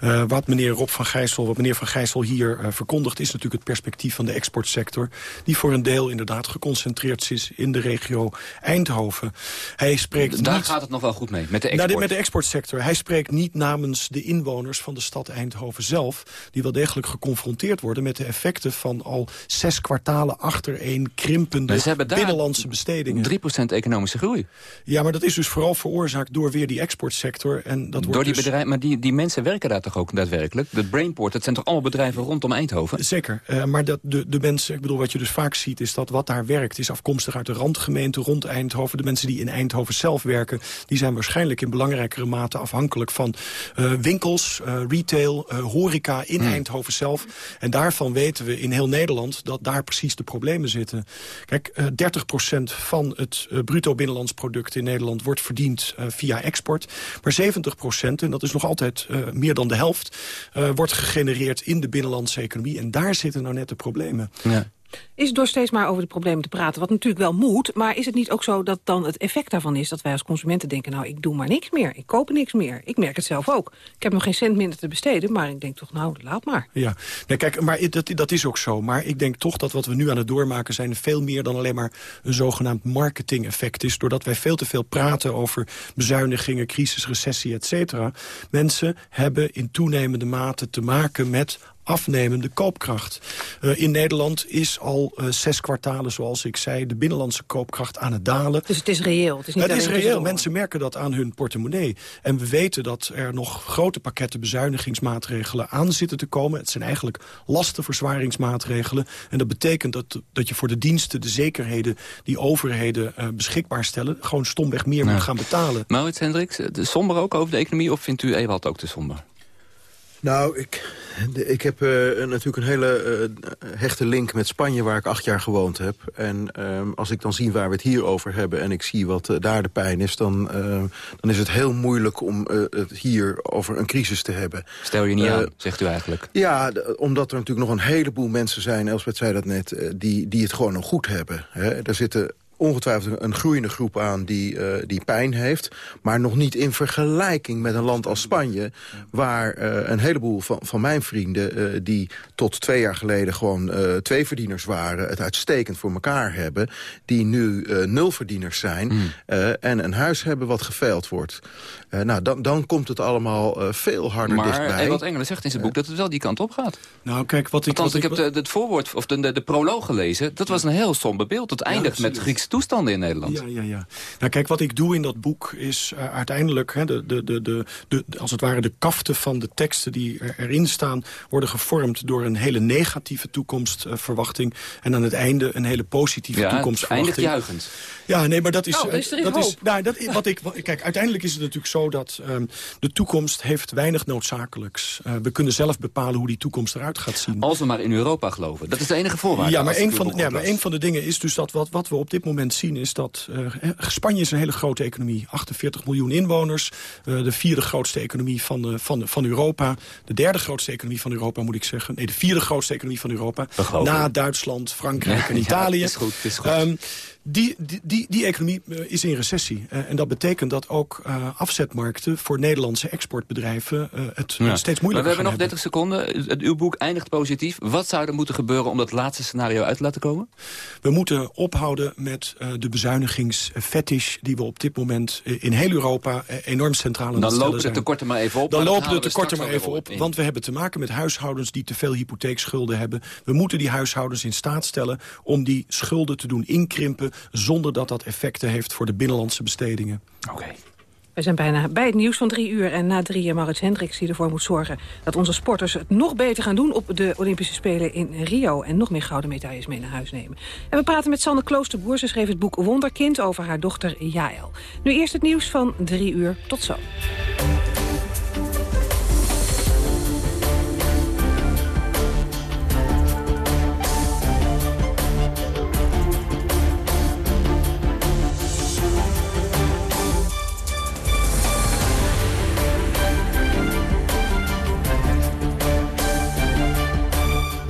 Uh, wat meneer Rob van Gijssel, wat meneer van Gijssel hier uh, verkondigt... is natuurlijk het perspectief van de exportsector... die voor een deel inderdaad geconcentreerd is in de regio Eindhoven. Hij spreekt Daar niet... gaat het nog wel goed mee, met de export. Nou, met de exportsector. Hij spreekt niet namens de inwoners van de stad Eindhoven zelf... die wel degelijk geconfronteerd worden met de effecten van al zes kwartalen achtereen krimpende ze hebben daar binnenlandse bestedingen. 3% economische groei. Ja, maar dat is dus vooral veroorzaakt door weer die exportsector. En dat Door wordt die dus... bedrijven, maar die, die mensen werken daar toch ook daadwerkelijk? De Brainport, dat zijn toch allemaal bedrijven rondom Eindhoven? Zeker, eh, maar dat de, de mensen, ik bedoel wat je dus vaak ziet... is dat wat daar werkt, is afkomstig uit de randgemeente rond Eindhoven. De mensen die in Eindhoven zelf werken... die zijn waarschijnlijk in belangrijkere mate afhankelijk van eh, winkels, eh, retail, horeca in Hmm. Eindhoven zelf. En daarvan weten we in heel Nederland dat daar precies de problemen zitten. Kijk, eh 30% van het eh, bruto binnenlands product in Nederland wordt verdiend eh, via export. Maar 70%, en dat is nog altijd eh, meer dan de helft... eh, wordt gegenereerd in de binnenlandse economie. En daar zitten nou net de problemen. Ja. Is door steeds maar over de problemen te praten, wat natuurlijk wel moet... maar is het niet ook zo dat dan het effect daarvan is... dat wij als consumenten denken, nou, ik doe maar niks meer. Ik koop niks meer. Ik merk het zelf ook. Ik heb nog geen cent minder te besteden, maar ik denk toch, nou, laat maar. Ja, nee, kijk, maar dat, dat is ook zo. Maar ik denk toch dat wat we nu aan het doormaken zijn... veel meer dan alleen maar een zogenaamd marketing-effect is. Doordat wij veel te veel praten over bezuinigingen, crisis, recessie, et cetera. Mensen hebben in toenemende mate te maken met afnemende koopkracht. Eh, in Nederland is al eh, zes kwartalen, zoals ik zei... de binnenlandse koopkracht aan het dalen. Dus het is reëel. Het is, niet Het is reëel. Mensen merken dat aan hun portemonnee. En we weten dat er nog grote pakketten bezuinigingsmaatregelen aan zitten te komen. Het zijn eigenlijk lastenverzwaringsmaatregelen. En dat betekent dat, dat je voor de diensten, de zekerheden... die overheden eh, beschikbaar stellen... gewoon stomweg meer Ja. moet gaan betalen. Maurits Hendricks, de somber ook over de economie... of vindt u Ewald ook te somber? Nou, ik, ik heb eh, natuurlijk een hele eh, hechte link met Spanje... waar ik acht jaar gewoond heb. En ehm, als ik dan zie waar we het hier over hebben... en ik zie wat eh, daar de pijn is... dan, eh, dan is het heel moeilijk om het hier over een crisis te hebben. Stel je niet aan, zegt u eigenlijk. Ja, omdat er natuurlijk nog een heleboel mensen zijn... Elspeth zei dat net, die, die het gewoon nog goed hebben. Hè. Er zitten ongetwijfeld een groeiende groep aan die, eh, die pijn heeft... maar nog niet in vergelijking met een land als Spanje... waar eh, een heleboel van, van mijn vrienden... eh, die tot twee jaar geleden gewoon eh tweeverdieners waren... het uitstekend voor elkaar hebben... die nu nulverdieners zijn eh, en een huis hebben wat geveild wordt. Eh, nou, dan, dan komt het allemaal eh, veel harder Maar dichtbij. Ewald Engelen zegt in zijn boek dat het wel die kant op gaat. Nou, kijk, wat ik... Althans, wat ik heb de, het voorwoord, of de, de, de proloog gelezen. Dat was een heel somber beeld. Het eindigt met. Griekse toestanden in Nederland. Ja, ja, ja. Nou, kijk, wat ik doe in dat boek is eh, uiteindelijk... Hè, de, de, de, de, de, als het ware de kaften van de teksten die er, erin staan... worden gevormd door een hele negatieve toekomstverwachting... en aan het einde een hele positieve Ja, toekomstverwachting. eindigt juichend. Ja, nee, maar dat is... Oh, er is dat hoop. is, nou, dat, is- wat ik, wat- kijk, uiteindelijk is het natuurlijk zo dat ehm, de toekomst heeft weinig noodzakelijks. Eh, we kunnen zelf bepalen hoe die toekomst eruit gaat zien. Als we maar in Europa geloven. Dat is de enige voorwaarde. Ja, maar een, van, boek ja, maar een van de dingen is dus dat wat, wat we op dit moment zien... is dat eh, Spanje is een hele grote economie. 48 miljoen inwoners. eh, de vierde grootste economie van, van, van Europa. De derde grootste economie van Europa, moet ik zeggen. Nee, de vierde grootste economie van Europa. Na. Duitsland, Frankrijk Ja, en Italië. is goed, is goed. Ehm, die, die, die, die economie eh, is in recessie. Eh, en dat betekent dat ook eh, afzetmarkten voor Nederlandse exportbedrijven... eh, het Ja. steeds Maar we moeilijker hebben nog 30 seconden. Het- Uw boek eindigt positief. Wat zou er moeten gebeuren om dat laatste scenario uit te laten komen? We moeten ophouden met eh, de bezuinigingsfetish... die we op dit moment in heel Europa enorm centraal aan het Dan stellen lopen de tekorten maar even op. Dan lopen de tekorten maar even op. Want we hebben te maken met huishoudens die te veel hypotheekschulden hebben. We moeten die huishoudens in staat stellen om die schulden te doen inkrimpen... zonder dat dat effecten heeft voor de binnenlandse bestedingen. Oké. We zijn bijna bij het nieuws van drie uur. En na drie Maurits Hendricks die ervoor moet zorgen... dat onze sporters het nog beter gaan doen op de Olympische Spelen in Rio... en nog meer gouden medailles mee naar huis nemen. En we praten met Sanne Kloosterboer. Ze schreef het boek Wonderkind over haar dochter Jaël. Nu eerst het nieuws van drie uur. Tot zo.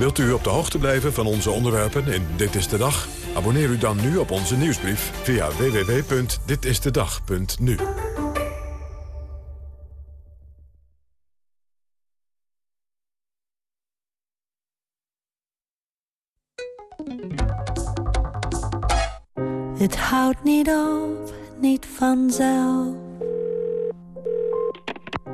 Wilt u op de hoogte blijven van onze onderwerpen in Dit is de Dag? Abonneer u dan nu op onze nieuwsbrief via www.ditistedag.nu. Het houdt niet op, niet vanzelf.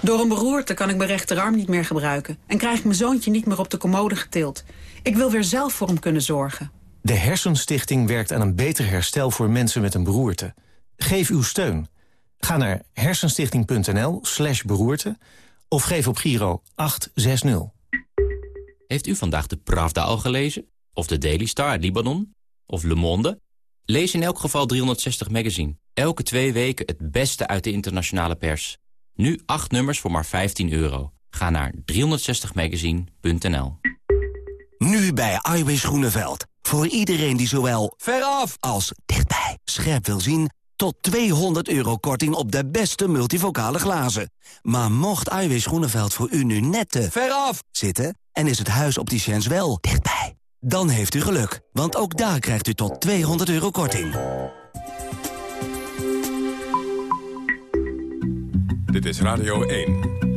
Door een beroerte kan ik mijn rechterarm niet meer gebruiken... en krijg ik mijn zoontje niet meer op de commode getild. Ik wil weer zelf voor hem kunnen zorgen. De Hersenstichting werkt aan een beter herstel voor mensen met een beroerte. Geef uw steun. Ga naar hersenstichting.nl slash beroerte... of geef op Giro 860. Heeft u vandaag de Pravda al gelezen? Of de Daily Star uit Libanon? Of Le Monde? Lees in elk geval 360 Magazine. Elke twee weken het beste uit de internationale pers. Nu acht nummers voor maar 15 euro. Ga naar 360magazine.nl Nu bij Iwis Groeneveld. Voor iedereen die zowel veraf als dichtbij scherp wil zien... tot 200 euro korting op de beste multivocale glazen. Maar mocht Iwis Groeneveld voor u nu net te veraf zitten... en is het huis opticiens wel dichtbij... dan heeft u geluk, want ook daar krijgt u tot 200 euro korting. Dit is Radio 1.